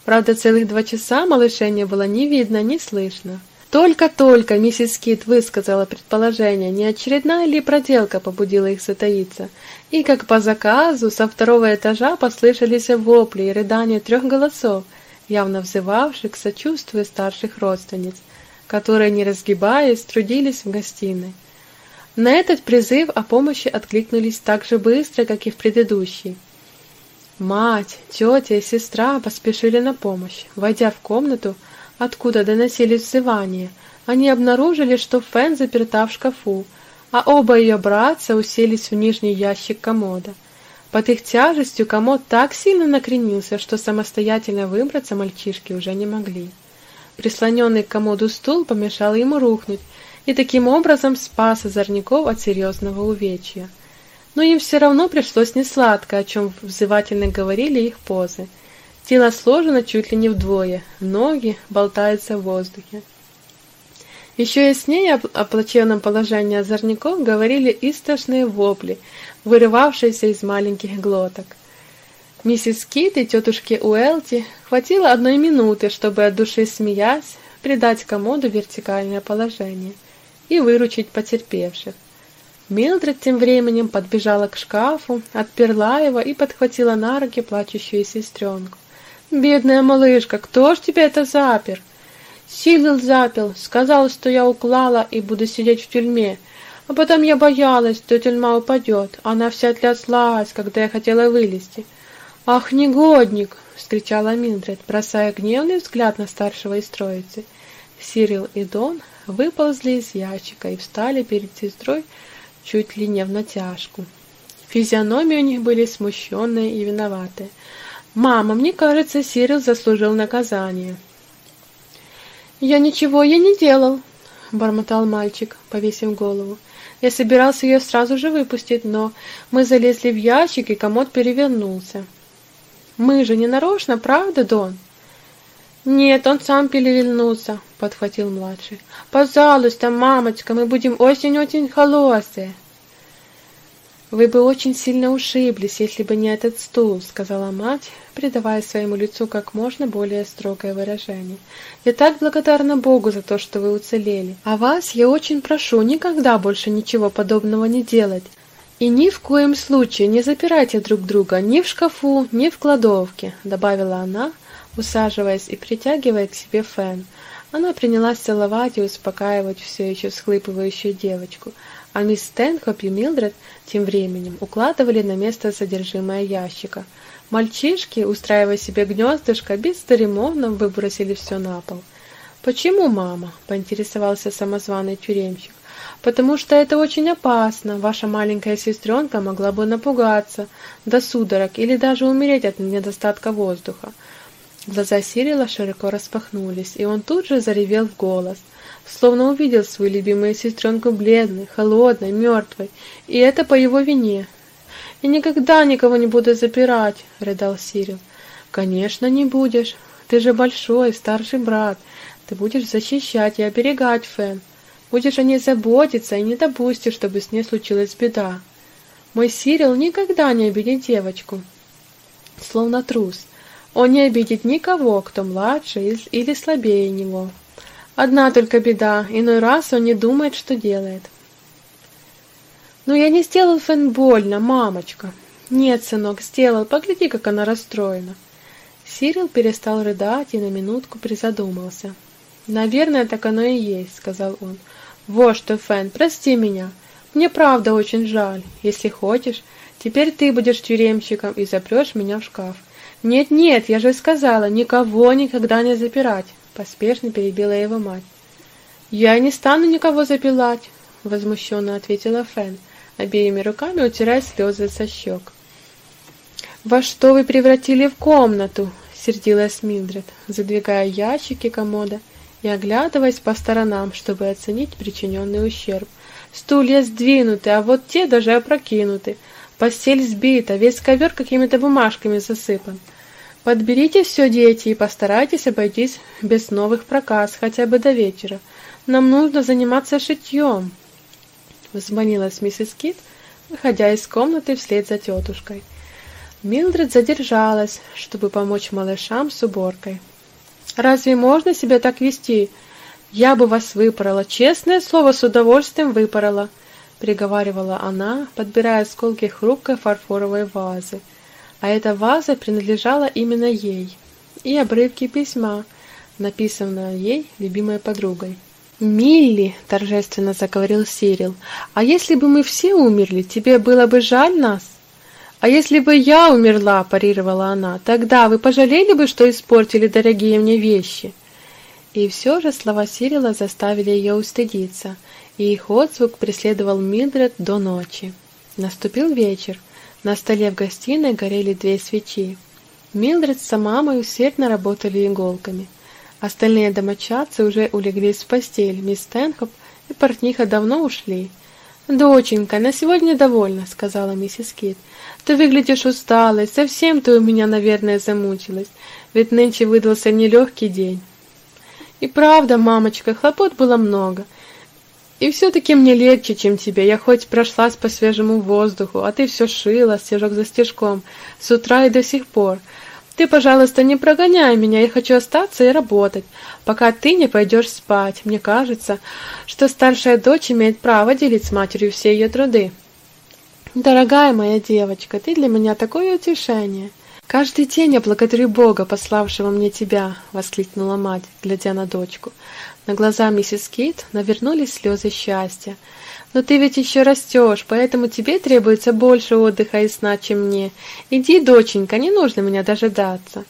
Правда, целых два часа малышей не было ни видно, ни слышно. Только-только миссис Кит высказала предположение, не очередная ли проделка побудила их затаиться, и как по заказу со второго этажа послышались вопли и рыдания трех голосов, явно взывавших к сочувствию старших родственниц, которые, не разгибаясь, трудились в гостиной. На этот призыв о помощи откликнулись так же быстро, как и в предыдущий. Мать, тетя и сестра поспешили на помощь. Войдя в комнату, откуда доносились взывания, они обнаружили, что Фэн заперта в шкафу, а оба ее братца уселись в нижний ящик комода. Под их тяжестью комод так сильно накренился, что самостоятельно выбраться мальчишки уже не могли. Прислоненный к комоду стул помешал ему рухнуть, и таким образом спас озорников от серьезного увечья. Но им все равно пришлось несладко, о чем взывательно говорили их позы. Тело сложено чуть ли не вдвое, ноги болтаются в воздухе. Еще яснее о плачевном положении озорников говорили истошные вопли, вырывавшиеся из маленьких глоток. Миссис Кит и тетушке Уэлти хватило одной минуты, чтобы от души смеясь, придать комоду вертикальное положение и выручить потерпевших. Милдред тем временем подбежала к шкафу, отперла его и подхватила на руки плачущую сестренку. «Бедная малышка, кто ж тебя это запер?» Силил запил, сказал, что я уклала и буду сидеть в тюрьме. А потом я боялась, что тюрьма упадет. Она вся тряслась, когда я хотела вылезти. «Ах, негодник!» — вскричала Милдред, бросая гневный взгляд на старшего из троицы. Сирил и Дон выползли из ящика и встали перед сестрой чуть ли не в натяжку. Физиономии у них были смущенные и виноватые. «Мама, мне кажется, Сирил заслужил наказание». «Я ничего ей не делал», —— бормотал мальчик, повесив голову. «Я собирался ее сразу же выпустить, но мы залезли в ящик, и комод перевернулся». «Мы же не нарочно, правда, Дон?» «Нет, он сам перевернулся», — подхватил младший. «Пожалуйста, мамочка, мы будем очень-очень холосые». «Вы бы очень сильно ушиблись, если бы не этот стул», — сказала мать, придавая своему лицу как можно более строгое выражение. «Я так благодарна Богу за то, что вы уцелели. А вас я очень прошу никогда больше ничего подобного не делать. И ни в коем случае не запирайте друг друга ни в шкафу, ни в кладовке», — добавила она, — усаживаясь и притягивая к себе Фэн. Она принялась целовать и успокаивать все еще всхлипывающую девочку, а мисс Стэнхоп и Милдред тем временем укладывали на место содержимое ящика. Мальчишки, устраивая себе гнездышко, бесцеремонно выбросили все на пол. «Почему, мама?» — поинтересовался самозваный тюремщик. «Потому что это очень опасно. Ваша маленькая сестренка могла бы напугаться до судорог или даже умереть от недостатка воздуха. Глаза Сирила широко распахнулись, и он тут же заревел в голос, словно увидел свою любимую сестренку бледной, холодной, мертвой, и это по его вине. «Я никогда никого не буду запирать», — рыдал Сирил. «Конечно, не будешь. Ты же большой, старший брат. Ты будешь защищать и оберегать Фэн. Будешь о ней заботиться и не допустишь, чтобы с ней случилась беда. Мой Сирил никогда не обидит девочку». Словно трус — он не обидит никого, кто младше или слабее него. Одна только беда, иной раз он не думает, что делает. «Но я не сделал Фэн больно, мамочка!» «Нет, сынок, сделал, погляди, как она расстроена!» Сирил перестал рыдать и на минутку призадумался. «Наверное, так оно и есть», — сказал он. «Вот что, Фэн, прости меня. Мне правда очень жаль. Если хочешь, теперь ты будешь тюремщиком и запрешь меня в шкаф. «Нет-нет, я же сказала, никого никогда не запирать!» — поспешно перебила его мать. «Я не стану никого запилать!» — возмущенно ответила Фэн, обеими руками утирая слезы со щек. «Во что вы превратили в комнату?» — сердилась Милдред, задвигая ящики комода и оглядываясь по сторонам, чтобы оценить причиненный ущерб. «Стулья сдвинуты, а вот те даже опрокинуты. Постель сбита, весь ковер какими-то бумажками засыпан. Подберите все, дети, и постарайтесь обойтись без новых проказ хотя бы до вечера. Нам нужно заниматься шитьем. Взманилась миссис Кит, выходя из комнаты вслед за тетушкой. Милдред задержалась, чтобы помочь малышам с уборкой. «Разве можно себя так вести? Я бы вас выпорола, честное слово, с удовольствием выпорола», — приговаривала она, подбирая осколки хрупкой фарфоровой вазы — а эта ваза принадлежала именно ей, и обрывки письма, написанного ей любимой подругой. «Милли!» — торжественно заговорил Сирил. «А если бы мы все умерли, тебе было бы жаль нас?» «А если бы я умерла?» — парировала она. «Тогда вы пожалели бы, что испортили дорогие мне вещи?» И все же слова Сирила заставили ее устыдиться, и их отзвук преследовал Милдред до ночи. Наступил вечер. На столе в гостиной горели две свечи. Милдред с мамой усердно работали иголками. Остальные домочадцы уже улеглись в постель, мисс Стэнхоп и портниха давно ушли. «Доченька, на сегодня довольна», — сказала миссис Кит. «Ты выглядишь усталой, совсем ты у меня, наверное, замучилась, ведь нынче выдался нелегкий день». «И правда, мамочка, хлопот было много. И все-таки мне легче, чем тебе. Я хоть прошлась по свежему воздуху, а ты все шила, стежок за стежком, с утра и до сих пор. Ты, пожалуйста, не прогоняй меня, я хочу остаться и работать, пока ты не пойдешь спать. Мне кажется, что старшая дочь имеет право делить с матерью все ее труды. Дорогая моя девочка, ты для меня такое утешение. Каждый день я благодарю Бога, пославшего мне тебя, воскликнула мать, глядя на дочку. На глаза миссис Кит навернулись слезы счастья. «Но ты ведь еще растешь, поэтому тебе требуется больше отдыха и сна, чем мне. Иди, доченька, не нужно меня дожидаться».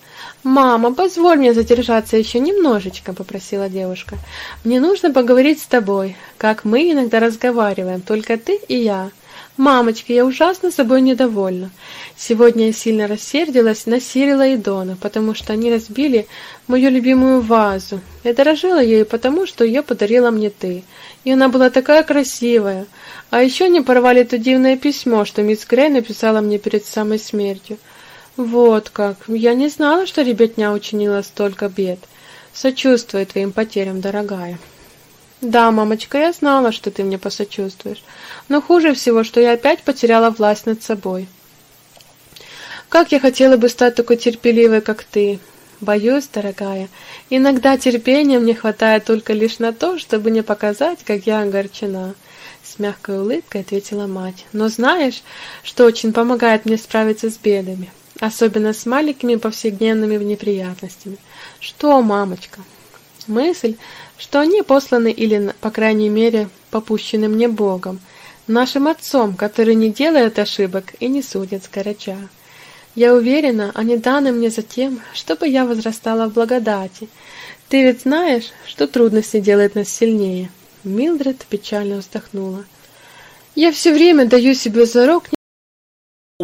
«Мама, позволь мне задержаться еще немножечко», — попросила девушка. «Мне нужно поговорить с тобой, как мы иногда разговариваем, только ты и я. «Мамочка, я ужасно собой недовольна. Сегодня я сильно рассердилась на Сирила и Дона, потому что они разбили мою любимую вазу. Я дорожила ею потому, что ее подарила мне ты. И она была такая красивая. А еще они порвали то дивное письмо, что мисс Грей написала мне перед самой смертью. Вот как. Я не знала, что ребятня учинила столько бед. Сочувствую твоим потерям, дорогая». Да, мамочка, я знала, что ты мне посочувствуешь. Но хуже всего, что я опять потеряла власть над собой. Как я хотела бы стать такой терпеливой, как ты. Боюсь, дорогая, иногда терпения мне хватает только лишь на то, чтобы не показать, как я огорчена. С мягкой улыбкой ответила мать. Но знаешь, что очень помогает мне справиться с бедами, особенно с маленькими повседневными неприятностями. Что, мамочка? Мысль, что они посланы или, по крайней мере, попущены мне Богом, нашим Отцом, который не делает ошибок и не судит скороча. Я уверена, они даны мне за тем, чтобы я возрастала в благодати. Ты ведь знаешь, что трудности делают нас сильнее. Милдред печально вздохнула. Я все время даю себе зарок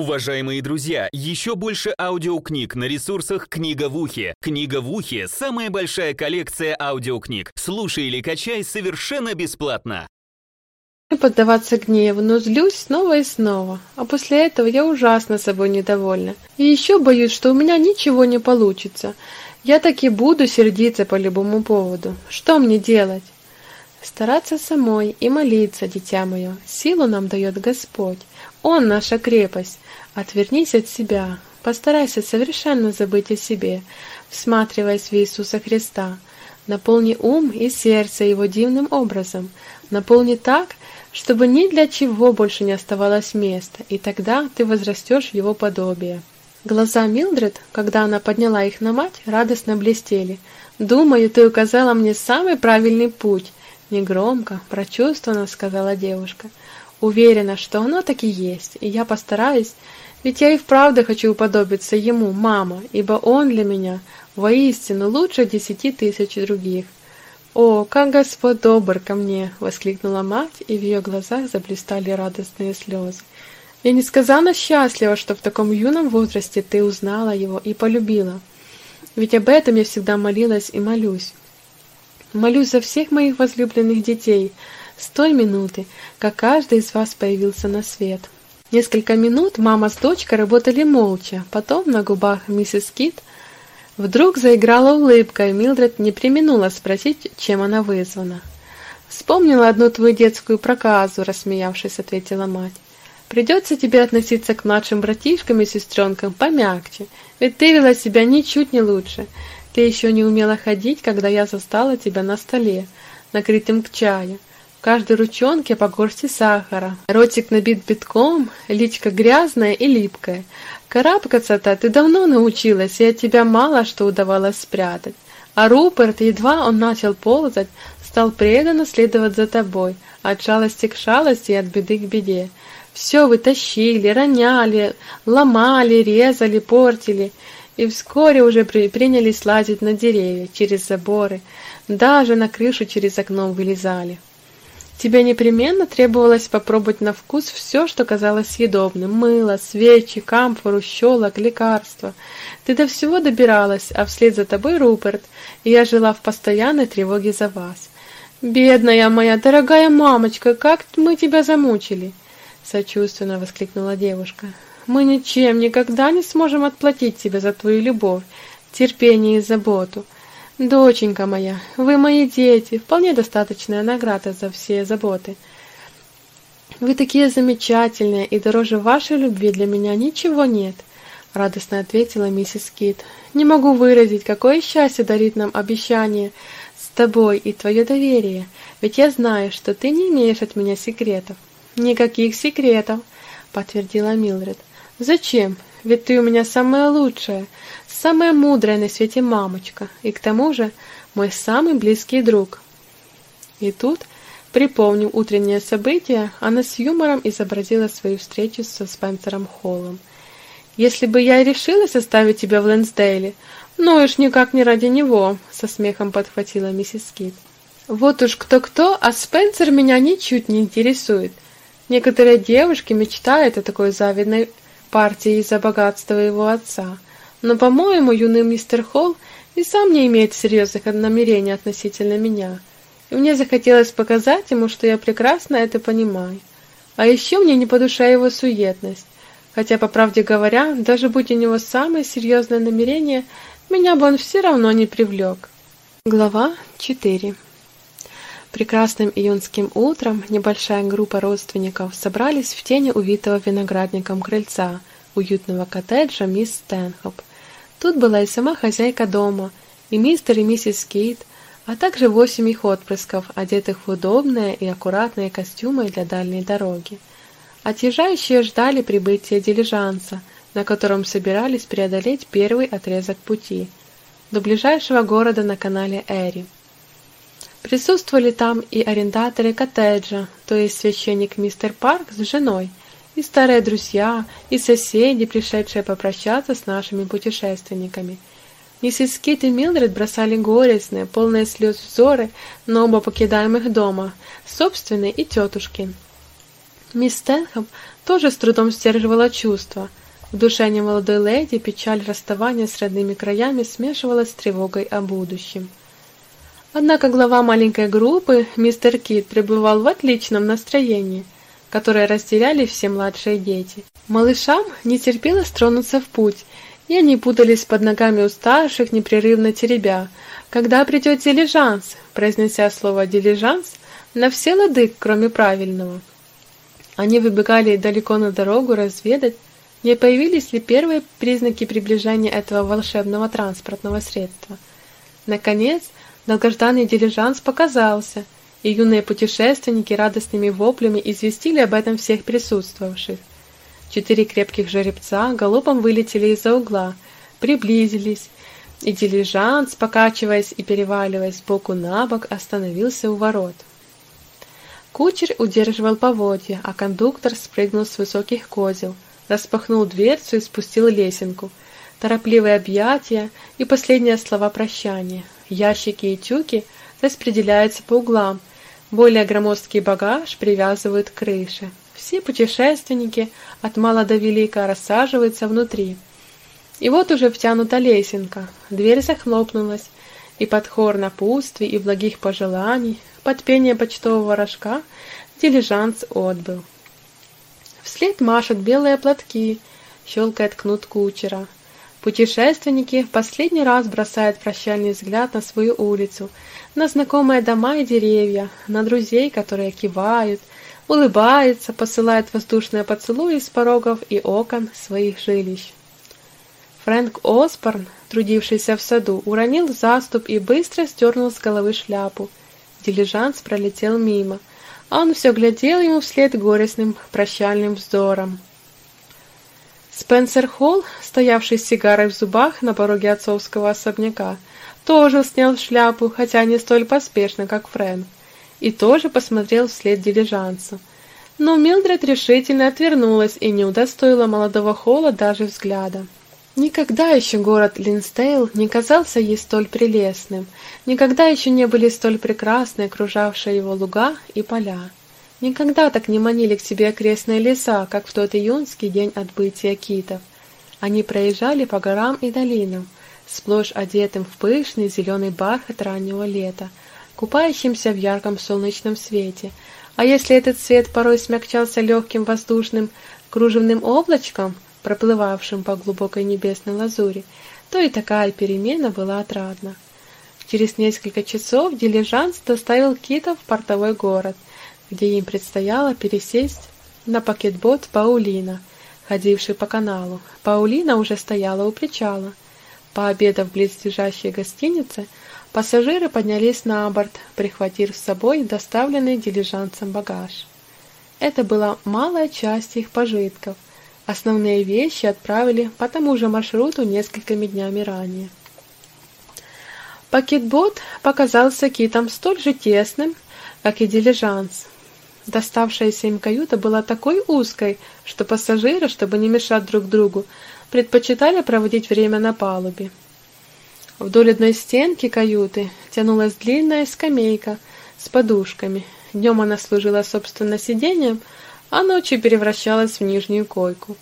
Уважаемые друзья, еще больше аудиокниг на ресурсах «Книга в ухе». «Книга в ухе» — самая большая коллекция аудиокниг. Слушай или качай совершенно бесплатно. поддаваться гневу, но злюсь снова и снова. А после этого я ужасно собой недовольна. И еще боюсь, что у меня ничего не получится. Я так и буду сердиться по любому поводу. Что мне делать? Стараться самой и молиться, дитя мое. Силу нам дает Господь. Он наша крепость. Отвернись от себя, постарайся совершенно забыть о себе, всматриваясь в Иисуса Христа. Наполни ум и сердце Его дивным образом. Наполни так, чтобы ни для чего больше не оставалось места, и тогда ты возрастешь в Его подобие. Глаза Милдред, когда она подняла их на мать, радостно блестели. «Думаю, ты указала мне самый правильный путь», — негромко, прочувствованно сказала девушка. Уверена, что оно так и есть, и я постараюсь, ведь я и вправду хочу уподобиться ему, мама, ибо он для меня воистину лучше десяти тысяч других. «О, как Господь добр ко мне!» — воскликнула мать, и в ее глазах заблистали радостные слезы. «Я несказанно счастлива, что в таком юном возрасте ты узнала его и полюбила. Ведь об этом я всегда молилась и молюсь. Молюсь за всех моих возлюбленных детей, с той минуты, как каждый из вас появился на свет. Несколько минут мама с дочкой работали молча, потом на губах миссис Кит вдруг заиграла улыбка, и Милдред не преминула спросить, чем она вызвана. «Вспомнила одну твою детскую проказу», — рассмеявшись, ответила мать. «Придется тебе относиться к младшим братишкам и сестренкам помягче, ведь ты вела себя ничуть не лучше. Ты еще не умела ходить, когда я застала тебя на столе, накрытым к чаю. В каждой ручонке по горсти сахара. Ротик набит битком, личка грязная и липкая. Карабкаться-то ты давно научилась, и от тебя мало что удавалось спрятать. А Руперт, едва он начал ползать, стал преданно следовать за тобой, от шалости к шалости и от беды к беде. Все вы тащили, роняли, ломали, резали, портили, и вскоре уже при принялись лазить на деревья, через заборы, даже на крышу через окно вылезали. Тебе непременно требовалось попробовать на вкус все, что казалось съедобным: мыло, свечи, камфору, щелок, лекарства. Ты до всего добиралась, а вслед за тобой Руперт, и я жила в постоянной тревоге за вас. Бедная моя дорогая мамочка, как мы тебя замучили, сочувственно воскликнула девушка. Мы ничем никогда не сможем отплатить тебе за твою любовь, терпение и заботу. Доченька моя, вы мои дети, вполне достаточная награда за все заботы. Вы такие замечательные, и дороже вашей любви для меня ничего нет, радостно ответила миссис Кит. Не могу выразить, какое счастье дарит нам обещание с тобой и твое доверие, ведь я знаю, что ты не имеешь от меня секретов. Никаких секретов, подтвердила Милдред. Зачем? Ведь ты у меня самая лучшая, самая мудрая на свете мамочка, и к тому же мой самый близкий друг. И тут, припомнив утреннее событие, она с юмором изобразила свою встречу со Спенсером Холлом. «Если бы я и решилась оставить тебя в Лэнсдейле, ну уж никак не ради него», — со смехом подхватила миссис Кит. «Вот уж кто-кто, а Спенсер меня ничуть не интересует. Некоторые девушки мечтают о такой завидной партии из-за богатства его отца, но, по-моему, юный мистер Холл и сам не имеет серьезных намерений относительно меня, и мне захотелось показать ему, что я прекрасно это понимаю. А еще мне не по душе его суетность, хотя, по правде говоря, даже будь у него самое серьезное намерение, меня бы он все равно не привлек. Глава 4 Прекрасным июньским утром небольшая группа родственников собрались в тени увитого виноградником крыльца уютного коттеджа мисс Стэнхоп. Тут была и сама хозяйка дома, и мистер и миссис Кейт, а также восемь их отпрысков, одетых в удобные и аккуратные костюмы для дальней дороги. Отъезжающие ждали прибытия дилижанса, на котором собирались преодолеть первый отрезок пути до ближайшего города на канале Эри. Присутствовали там и арендаторы коттеджа, то есть священник мистер Парк с женой, и старые друзья, и соседи, пришедшие попрощаться с нашими путешественниками. Миссис Кит и Милдред бросали горестные, полные слез взоры на оба покидаемых дома, собственный и тетушкин. Мисс Стэнхэм тоже с трудом сдерживала чувства. В душе немолодой леди печаль расставания с родными краями смешивалась с тревогой о будущем. Однако глава маленькой группы, мистер Кит, пребывал в отличном настроении, которое разделяли все младшие дети. Малышам не терпелось тронуться в путь, и они путались под ногами у старших, непрерывно теребя. «Когда придет дилижанс?» произнеся слово «дилижанс» на все лады, кроме правильного. Они выбегали далеко на дорогу разведать, не появились ли первые признаки приближения этого волшебного транспортного средства. Наконец, Долгожданный дилижанс показался, и юные путешественники радостными воплями известили об этом всех присутствовавших. Четыре крепких жеребца галопом вылетели из-за угла, приблизились, и дилижанс, покачиваясь и переваливаясь боку на бок, остановился у ворот. Кучер удерживал поводья, а кондуктор спрыгнул с высоких козел, распахнул дверцу и спустил лесенку. Торопливые объятия и последние слова прощания. Ящики и тюки распределяются по углам, более громоздкий багаж привязывают к крыше. Все путешественники от мала до велика рассаживаются внутри. И вот уже втянута лесенка, дверь захлопнулась, и под хор напутствий и благих пожеланий, под пение почтового рожка, дилижанс отбыл. Вслед машут белые платки, щелкает кнут кучера — Путешественники в последний раз бросают прощальный взгляд на свою улицу, на знакомые дома и деревья, на друзей, которые кивают, улыбаются, посылают воздушные поцелуи с порогов и окон своих жилищ. Фрэнк Осборн, трудившийся в саду, уронил заступ и быстро сдернул с головы шляпу. Дилижанс пролетел мимо, а он все глядел ему вслед горестным прощальным вздором. Спенсер Холл, стоявший с сигарой в зубах на пороге отцовского особняка, тоже снял шляпу, хотя не столь поспешно, как Фрэнк, и тоже посмотрел вслед дилижансу. Но Милдред решительно отвернулась и не удостоила молодого Холла даже взгляда. Никогда еще город Линстейл не казался ей столь прелестным, никогда еще не были столь прекрасны окружавшие его луга и поля. Никогда так не манили к себе окрестные леса, как в тот июньский день отбытия китов. Они проезжали по горам и долинам, сплошь одетым в пышный зеленый бархат раннего лета, купающимся в ярком солнечном свете. А если этот свет порой смягчался легким воздушным кружевным облачком, проплывавшим по глубокой небесной лазури, то и такая перемена была отрадна. Через несколько часов дилижанс доставил китов в портовой город — где им предстояло пересесть на пакетбот Паулина, ходивший по каналу. Паулина уже стояла у причала. Пообедав в близлежащей гостинице, пассажиры поднялись на борт, прихватив с собой доставленный дилижансом багаж. Это была малая часть их пожитков. Основные вещи отправили по тому же маршруту несколькими днями ранее. Пакетбот показался китом столь же тесным, как и дилижанс. Доставшаяся им каюта была такой узкой, что пассажиры, чтобы не мешать друг другу, предпочитали проводить время на палубе. Вдоль одной стенки каюты тянулась длинная скамейка с подушками. Днем она служила, собственно, сиденьем, а ночью превращалась в нижнюю койку.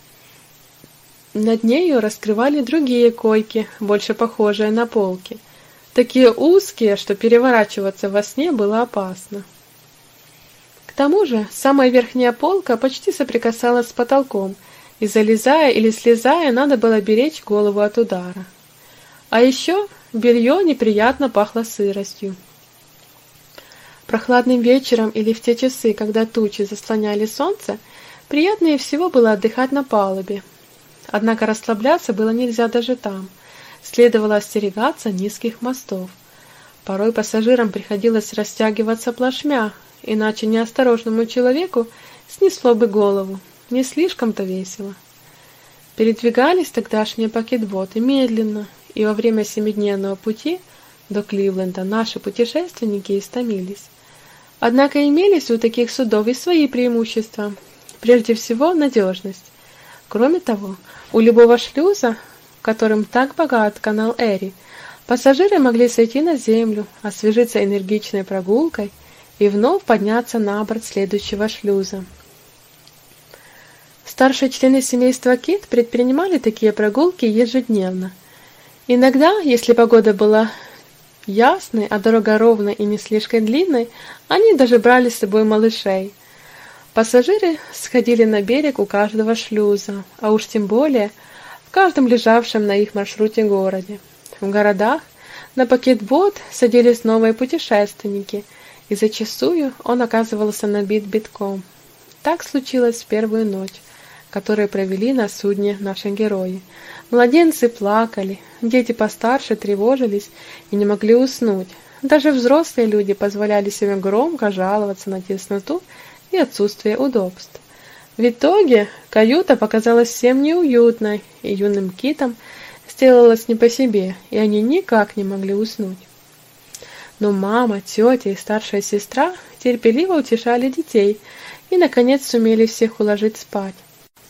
Над нею раскрывали другие койки, больше похожие на полки, такие узкие, что переворачиваться во сне было опасно. К тому же самая верхняя полка почти соприкасалась с потолком, и залезая или слезая, надо было беречь голову от удара. А еще белье неприятно пахло сыростью. Прохладным вечером или в те часы, когда тучи заслоняли солнце, приятнее всего было отдыхать на палубе. Однако расслабляться было нельзя даже там. Следовало остерегаться низких мостов. Порой пассажирам приходилось растягиваться плашмя, иначе неосторожному человеку снесло бы голову. Не слишком-то весело. Передвигались тогдашние пакетботы медленно, и во время семидневного пути до Кливленда наши путешественники истомились. Однако имелись у таких судов и свои преимущества. Прежде всего, надежность. Кроме того, у любого шлюза, которым так богат канал Эри, пассажиры могли сойти на землю, освежиться энергичной прогулкой и вновь подняться на борт следующего шлюза. Старшие члены семейства Кит предпринимали такие прогулки ежедневно. Иногда, если погода была ясной, а дорога ровной и не слишком длинной, они даже брали с собой малышей. Пассажиры сходили на берег у каждого шлюза, а уж тем более в каждом лежавшем на их маршруте городе. В городах на пакетбот садились новые путешественники, и зачастую он оказывался набит битком. Так случилось в первую ночь, которую провели на судне наши герои. Младенцы плакали, дети постарше тревожились и не могли уснуть. Даже взрослые люди позволяли себе громко жаловаться на тесноту и отсутствие удобств. В итоге каюта показалась всем неуютной, и юным китам сделалось не по себе, и они никак не могли уснуть. Но мама, тетя и старшая сестра терпеливо утешали детей и, наконец, сумели всех уложить спать.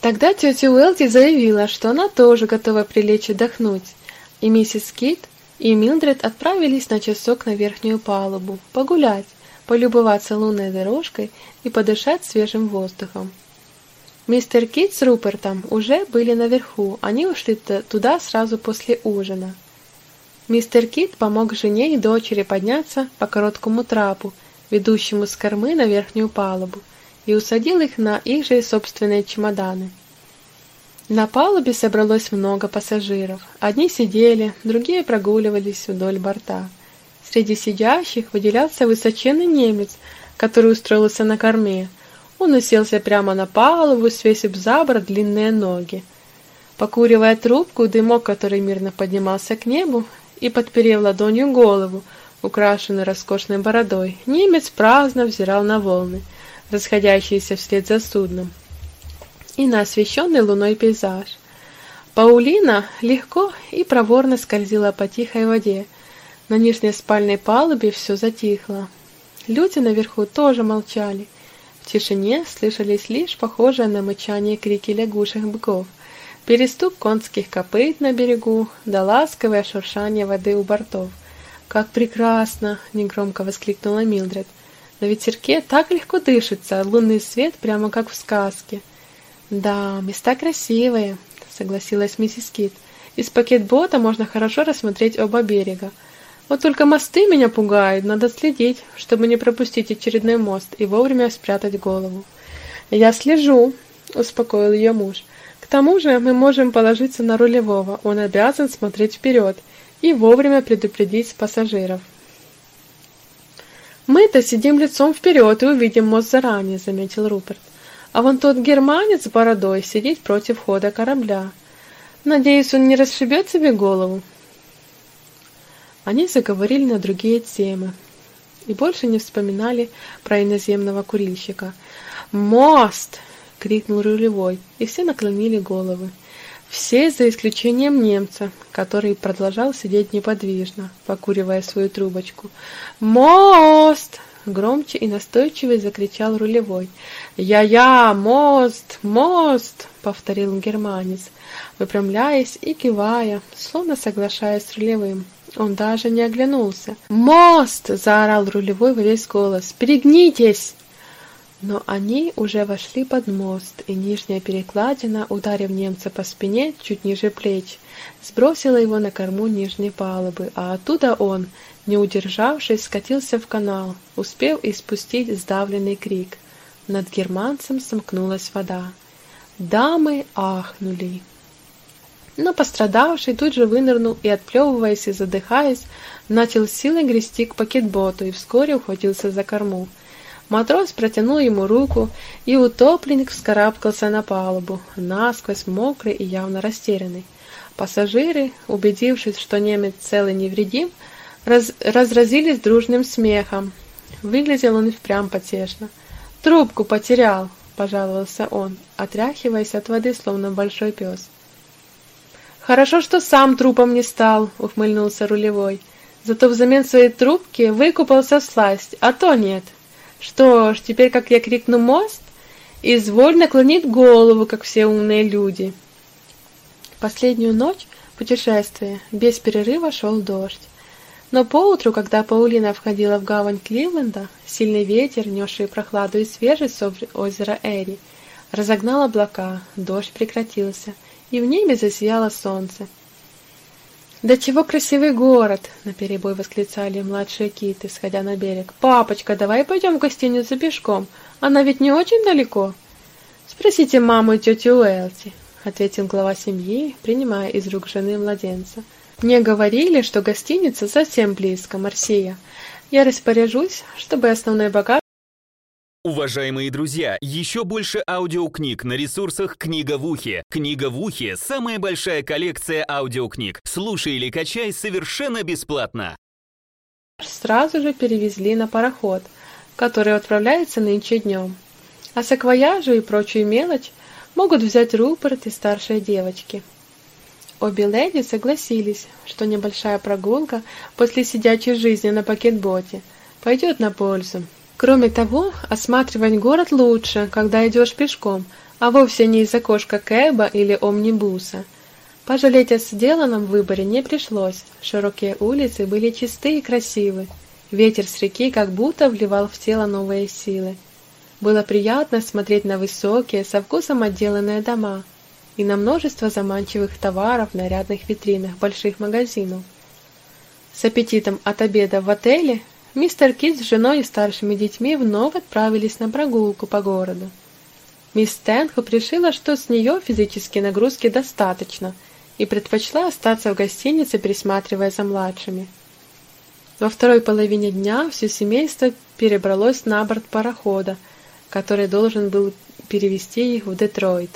Тогда тетя Уэлти заявила, что она тоже готова прилечь отдохнуть, и миссис Кит и Милдред отправились на часок на верхнюю палубу, погулять, полюбоваться лунной дорожкой и подышать свежим воздухом. Мистер Кит с Рупертом уже были наверху, они ушли туда сразу после ужина. Мистер Кит помог жене и дочери подняться по короткому трапу, ведущему с кормы на верхнюю палубу, и усадил их на их же собственные чемоданы. На палубе собралось много пассажиров. Одни сидели, другие прогуливались вдоль борта. Среди сидящих выделялся высоченный немец, который устроился на корме. Он уселся прямо на палубу, свесив за борт длинные ноги. Покуривая трубку, дымок, который мирно поднимался к небу, и подперев ладонью голову, украшенную роскошной бородой, немец праздно взирал на волны — расходящиеся вслед за судном, и на освещенный луной пейзаж. Паулина легко и проворно скользила по тихой воде. На нижней спальной палубе все затихло. Люди наверху тоже молчали. В тишине слышались лишь похожие на мычание крики лягушек быков, переступ конских копыт на берегу, да ласковое шуршание воды у бортов. «Как прекрасно!» — негромко воскликнула Милдред. На ветерке так легко дышится, лунный свет прямо как в сказке. Да, места красивые, согласилась миссис Кит. Из пакетбота можно хорошо рассмотреть оба берега. Вот только мосты меня пугают, надо следить, чтобы не пропустить очередной мост и вовремя спрятать голову. Я слежу, успокоил ее муж. К тому же мы можем положиться на рулевого, он обязан смотреть вперед и вовремя предупредить пассажиров. «Мы-то сидим лицом вперед и увидим мост заранее», — заметил Руперт. «А вон тот германец с бородой сидит против хода корабля. Надеюсь, он не расшибет себе голову». Они заговорили на другие темы и больше не вспоминали про иноземного курильщика. «Мост!» — крикнул рулевой, и все наклонили головы. Все, за исключением немца, который продолжал сидеть неподвижно, покуривая свою трубочку. «Мост!» — громче и настойчиво закричал рулевой. «Я-я! Мост! Мост!» — повторил германец, выпрямляясь и кивая, словно соглашаясь с рулевым. Он даже не оглянулся. «Мост!» — заорал рулевой во весь голос. «Перегнитесь!» Но они уже вошли под мост, и нижняя перекладина, ударив немца по спине чуть ниже плеч, сбросила его на корму нижней палубы, а оттуда он, не удержавшись, скатился в канал, успев испустить сдавленный крик. Над германцем сомкнулась вода. Дамы ахнули. Но пострадавший тут же вынырнул и, отплевываясь и задыхаясь, начал силой грести к пакетботу и вскоре ухватился за корму. Матрос протянул ему руку, и утопленник вскарабкался на палубу, насквозь мокрый и явно растерянный. Пассажиры, убедившись, что немец цел и невредим, раз разразились дружным смехом. Выглядел он и впрямь потешно. «Трубку потерял!» — пожаловался он, отряхиваясь от воды, словно большой пес. «Хорошо, что сам трупом не стал», — ухмыльнулся рулевой. «Зато взамен своей трубки выкупался в сласть, а то нет». Что ж, теперь, как я крикну «мост», изволь наклонить голову, как все умные люди. Последнюю ночь путешествия без перерыва шел дождь. Но поутру, когда Паулина входила в гавань Кливленда, сильный ветер, несший прохладу и свежесть с озера Эри, разогнал облака, дождь прекратился, и в небе засияло солнце. «Да чего красивый город!» — наперебой восклицали младшие киты, сходя на берег. «Папочка, давай пойдем в гостиницу пешком. Она ведь не очень далеко?» «Спросите маму и тетю Уэлти», — ответил глава семьи, принимая из рук жены младенца. «Мне говорили, что гостиница совсем близко, Марсия. Я распоряжусь, чтобы основной багаж Уважаемые друзья, еще больше аудиокниг на ресурсах «Книга в ухе». «Книга в ухе» — самая большая коллекция аудиокниг. Слушай или качай совершенно бесплатно. Сразу же перевезли на пароход, который отправляется нынче днем. А саквояжу и прочую мелочь могут взять Руперт и старшие девочки. Обе леди согласились, что небольшая прогулка после сидячей жизни на пакетботе пойдет на пользу Кроме того, осматривать город лучше, когда идешь пешком, а вовсе не из окошка кэба или омнибуса. Пожалеть о сделанном выборе не пришлось. Широкие улицы были чисты и красивы. Ветер с реки как будто вливал в тело новые силы. Было приятно смотреть на высокие, со вкусом отделанные дома и на множество заманчивых товаров в нарядных витринах больших магазинов. С аппетитом от обеда в отеле Мистер Кит с женой и старшими детьми вновь отправились на прогулку по городу. Мисс Стэнхоп решила, что с нее физической нагрузки достаточно, и предпочла остаться в гостинице, присматривая за младшими. Во второй половине дня все семейство перебралось на борт парохода, который должен был перевести их в Детройт.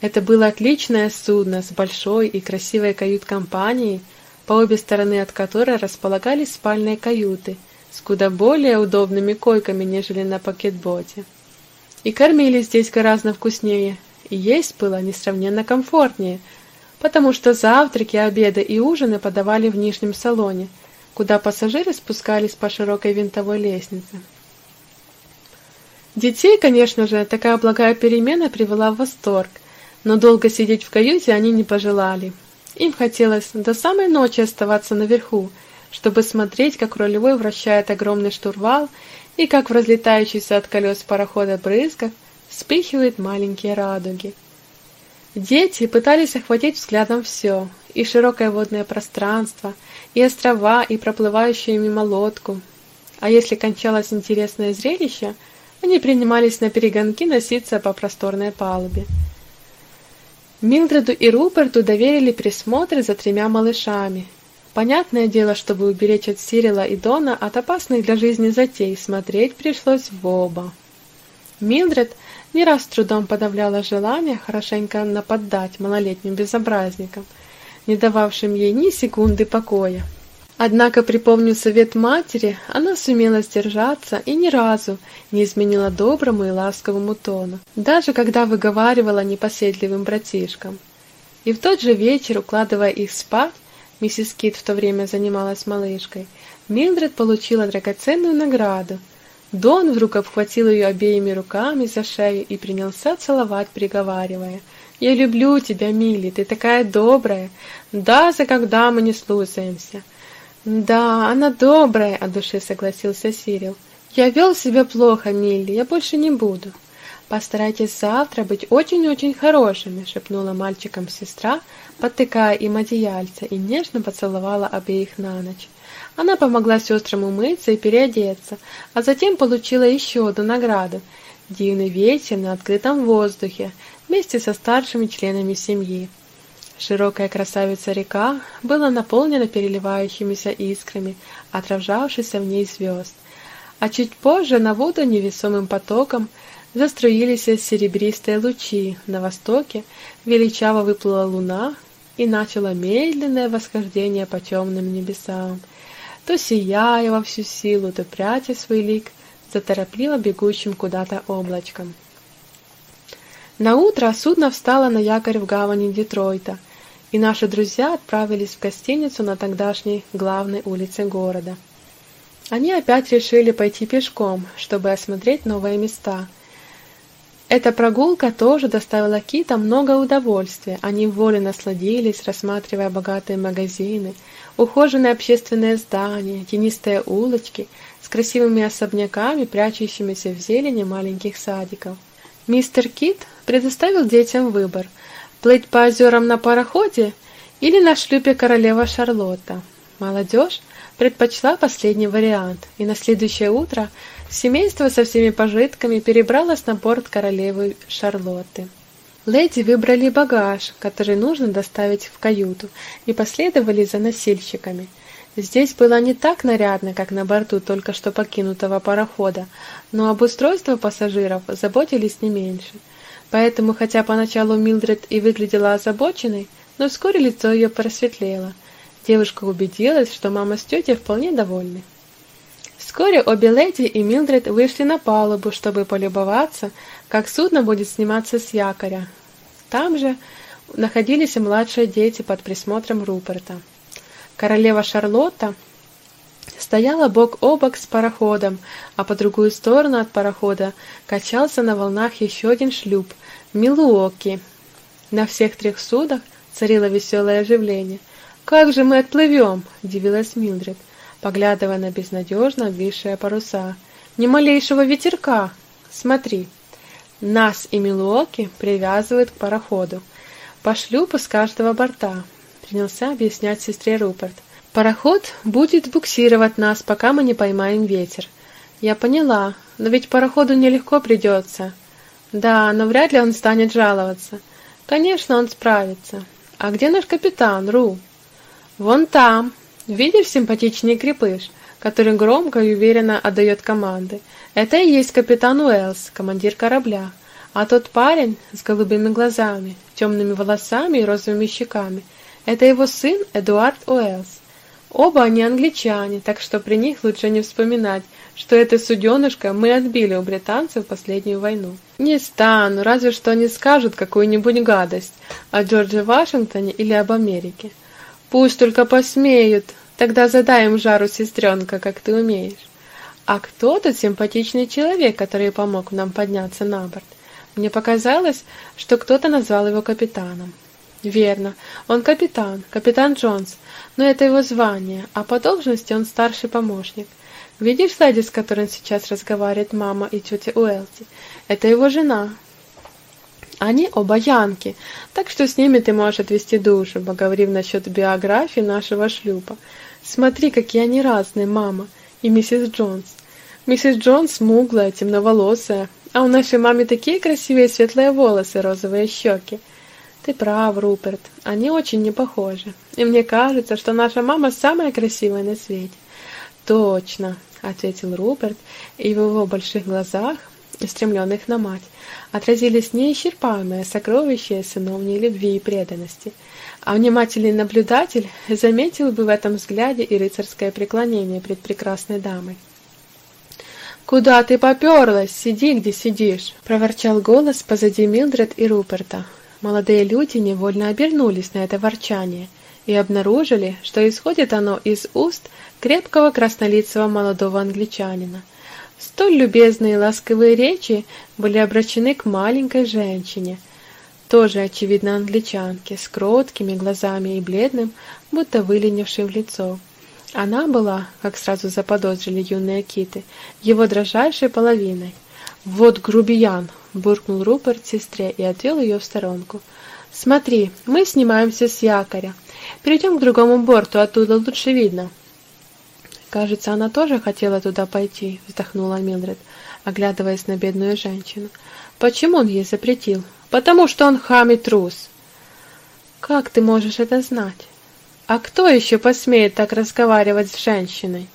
Это было отличное судно с большой и красивой кают-компанией, по обе стороны от которой располагались спальные каюты – с куда более удобными койками, нежели на пакетботе. И кормили здесь гораздо вкуснее, и есть было несравненно комфортнее, потому что завтраки, обеды и ужины подавали в нижнем салоне, куда пассажиры спускались по широкой винтовой лестнице. Детей, конечно же, такая благая перемена привела в восторг, но долго сидеть в каюте они не пожелали. Им хотелось до самой ночи оставаться наверху, чтобы смотреть, как рулевой вращает огромный штурвал и как в разлетающийся от колес парохода брызгах вспыхивают маленькие радуги. Дети пытались охватить взглядом все, и широкое водное пространство, и острова, и проплывающую мимо лодку. А если кончалось интересное зрелище, они принимались на перегонки носиться по просторной палубе. Милдреду и Руперту доверили присмотр за тремя малышами, Понятное дело, чтобы уберечь от Сирила и Дона от опасных для жизни затей, смотреть пришлось в оба. Милдред не раз трудом подавляла желание хорошенько наподдать малолетним безобразникам, не дававшим ей ни секунды покоя. Однако, припомнив совет матери, она сумела сдержаться и ни разу не изменила доброму и ласковому тону, даже когда выговаривала непоседливым братишкам. И в тот же вечер, укладывая их спать, Миссис Кит в то время занималась малышкой. Милдред получила драгоценную награду. Дон вдруг обхватил ее обеими руками за шею и принялся целовать, приговаривая. «Я люблю тебя, Милли, ты такая добрая. Да, за когда мы не слушаемся». «Да, она добрая», — от души согласился Сирил. «Я вел себя плохо, Милли, я больше не буду». «Постарайтесь завтра быть очень-очень хорошими», — шепнула мальчикам сестра, подтыкая им одеяльце, и нежно поцеловала обеих на ночь. Она помогла сестрам умыться и переодеться, а затем получила еще одну награду — дивный вечер на открытом воздухе вместе со старшими членами семьи. Широкая красавица-река была наполнена переливающимися искрами, отражавшихся в ней звезд. А чуть позже на воду невесомым потоком заструились серебристые лучи. На востоке величаво выплыла луна и начала медленное восхождение по темным небесам, то сияя во всю силу, то пряча свой лик за бегущим куда-то облачком. На утро судно встало на якорь в гавани Детройта, и наши друзья отправились в гостиницу на тогдашней главной улице города. Они опять решили пойти пешком, чтобы осмотреть новые места. Эта прогулка тоже доставила Кита много удовольствия. Они воле насладились, рассматривая богатые магазины, ухоженные общественные здания, тенистые улочки с красивыми особняками, прячущимися в зелени маленьких садиков. Мистер Кит предоставил детям выбор – плыть по озерам на пароходе или на шлюпе королева Шарлотта. Молодежь предпочла последний вариант, и на следующее утро семейство со всеми пожитками перебралось на борт королевы Шарлотты. Леди выбрали багаж, который нужно доставить в каюту, и последовали за носильщиками – Здесь было не так нарядно, как на борту только что покинутого парохода, но об устройстве пассажиров заботились не меньше. Поэтому, хотя поначалу Милдред и выглядела озабоченной, но вскоре лицо ее просветлело. Девушка убедилась, что мама с тетей вполне довольны. Вскоре обе леди и Милдред вышли на палубу, чтобы полюбоваться, как судно будет сниматься с якоря. Там же находились и младшие дети под присмотром Руперта. Королева Шарлотта стояла бок о бок с пароходом, а по другую сторону от парохода качался на волнах еще один шлюп — Милуоки. На всех трех судах царило веселое оживление. «Как же мы отплывем?» — удивилась Милдред, поглядывая на безнадежно обвисшие паруса. «Ни малейшего ветерка! Смотри!» Нас и Милуоки привязывают к пароходу. По шлюпу с каждого борта принялся объяснять сестре Руперт. Пароход будет буксировать нас, пока мы не поймаем ветер. Я поняла, но ведь пароходу нелегко придется. Да, но вряд ли он станет жаловаться. Конечно, он справится. А где наш капитан, Ру? Вон там. Видишь симпатичный крепыш, который громко и уверенно отдает команды? Это и есть капитан Уэллс, командир корабля. А тот парень с голубыми глазами, темными волосами и розовыми щеками — это его сын Эдуард Уэллс. Оба они англичане, так что при них лучше не вспоминать, что это суденышко мы отбили у британцев последнюю войну. Не стану, разве что они скажут какую-нибудь гадость о Джордже Вашингтоне или об Америке. Пусть только посмеют, тогда задай им жару, сестренка, как ты умеешь. А кто тот симпатичный человек, который помог нам подняться на борт? Мне показалось, что кто-то назвал его капитаном. Верно, он капитан, капитан Джонс, но это его звание, а по должности он старший помощник. Видишь леди, с которой он сейчас разговаривает мама и тетя Уэлти? Это его жена. Они оба янки, так что с ними ты можешь отвести душу, поговорив насчет биографии нашего шлюпа. Смотри, какие они разные, мама и миссис Джонс. Миссис Джонс смуглая, темноволосая, а у нашей мамы такие красивые светлые волосы, розовые щеки. Ты прав, Руперт, они очень не похожи. И мне кажется, что наша мама самая красивая на свете. Точно, ответил Руперт, и в его больших глазах, устремленных на мать, отразились неисчерпаемые сокровища сыновней любви и преданности. А внимательный наблюдатель заметил бы в этом взгляде и рыцарское преклонение пред прекрасной дамой. «Куда ты поперлась? Сиди, где сидишь!» — проворчал голос позади Милдред и Руперта. Молодые люди невольно обернулись на это ворчание и обнаружили, что исходит оно из уст крепкого краснолицего молодого англичанина. Столь любезные и ласковые речи были обращены к маленькой женщине, тоже, очевидно, англичанке, с кроткими глазами и бледным, будто выленившим лицо. Она была, как сразу заподозрили юные киты, его дрожайшей половиной. «Вот грубиян!» — буркнул Руперт сестре и отвел ее в сторонку. «Смотри, мы снимаемся с якоря. Перейдем к другому борту, оттуда лучше видно». «Кажется, она тоже хотела туда пойти», — вздохнула Милдред, оглядываясь на бедную женщину. «Почему он ей запретил?» «Потому что он хам и трус». «Как ты можешь это знать?» А кто еще посмеет так разговаривать с женщиной?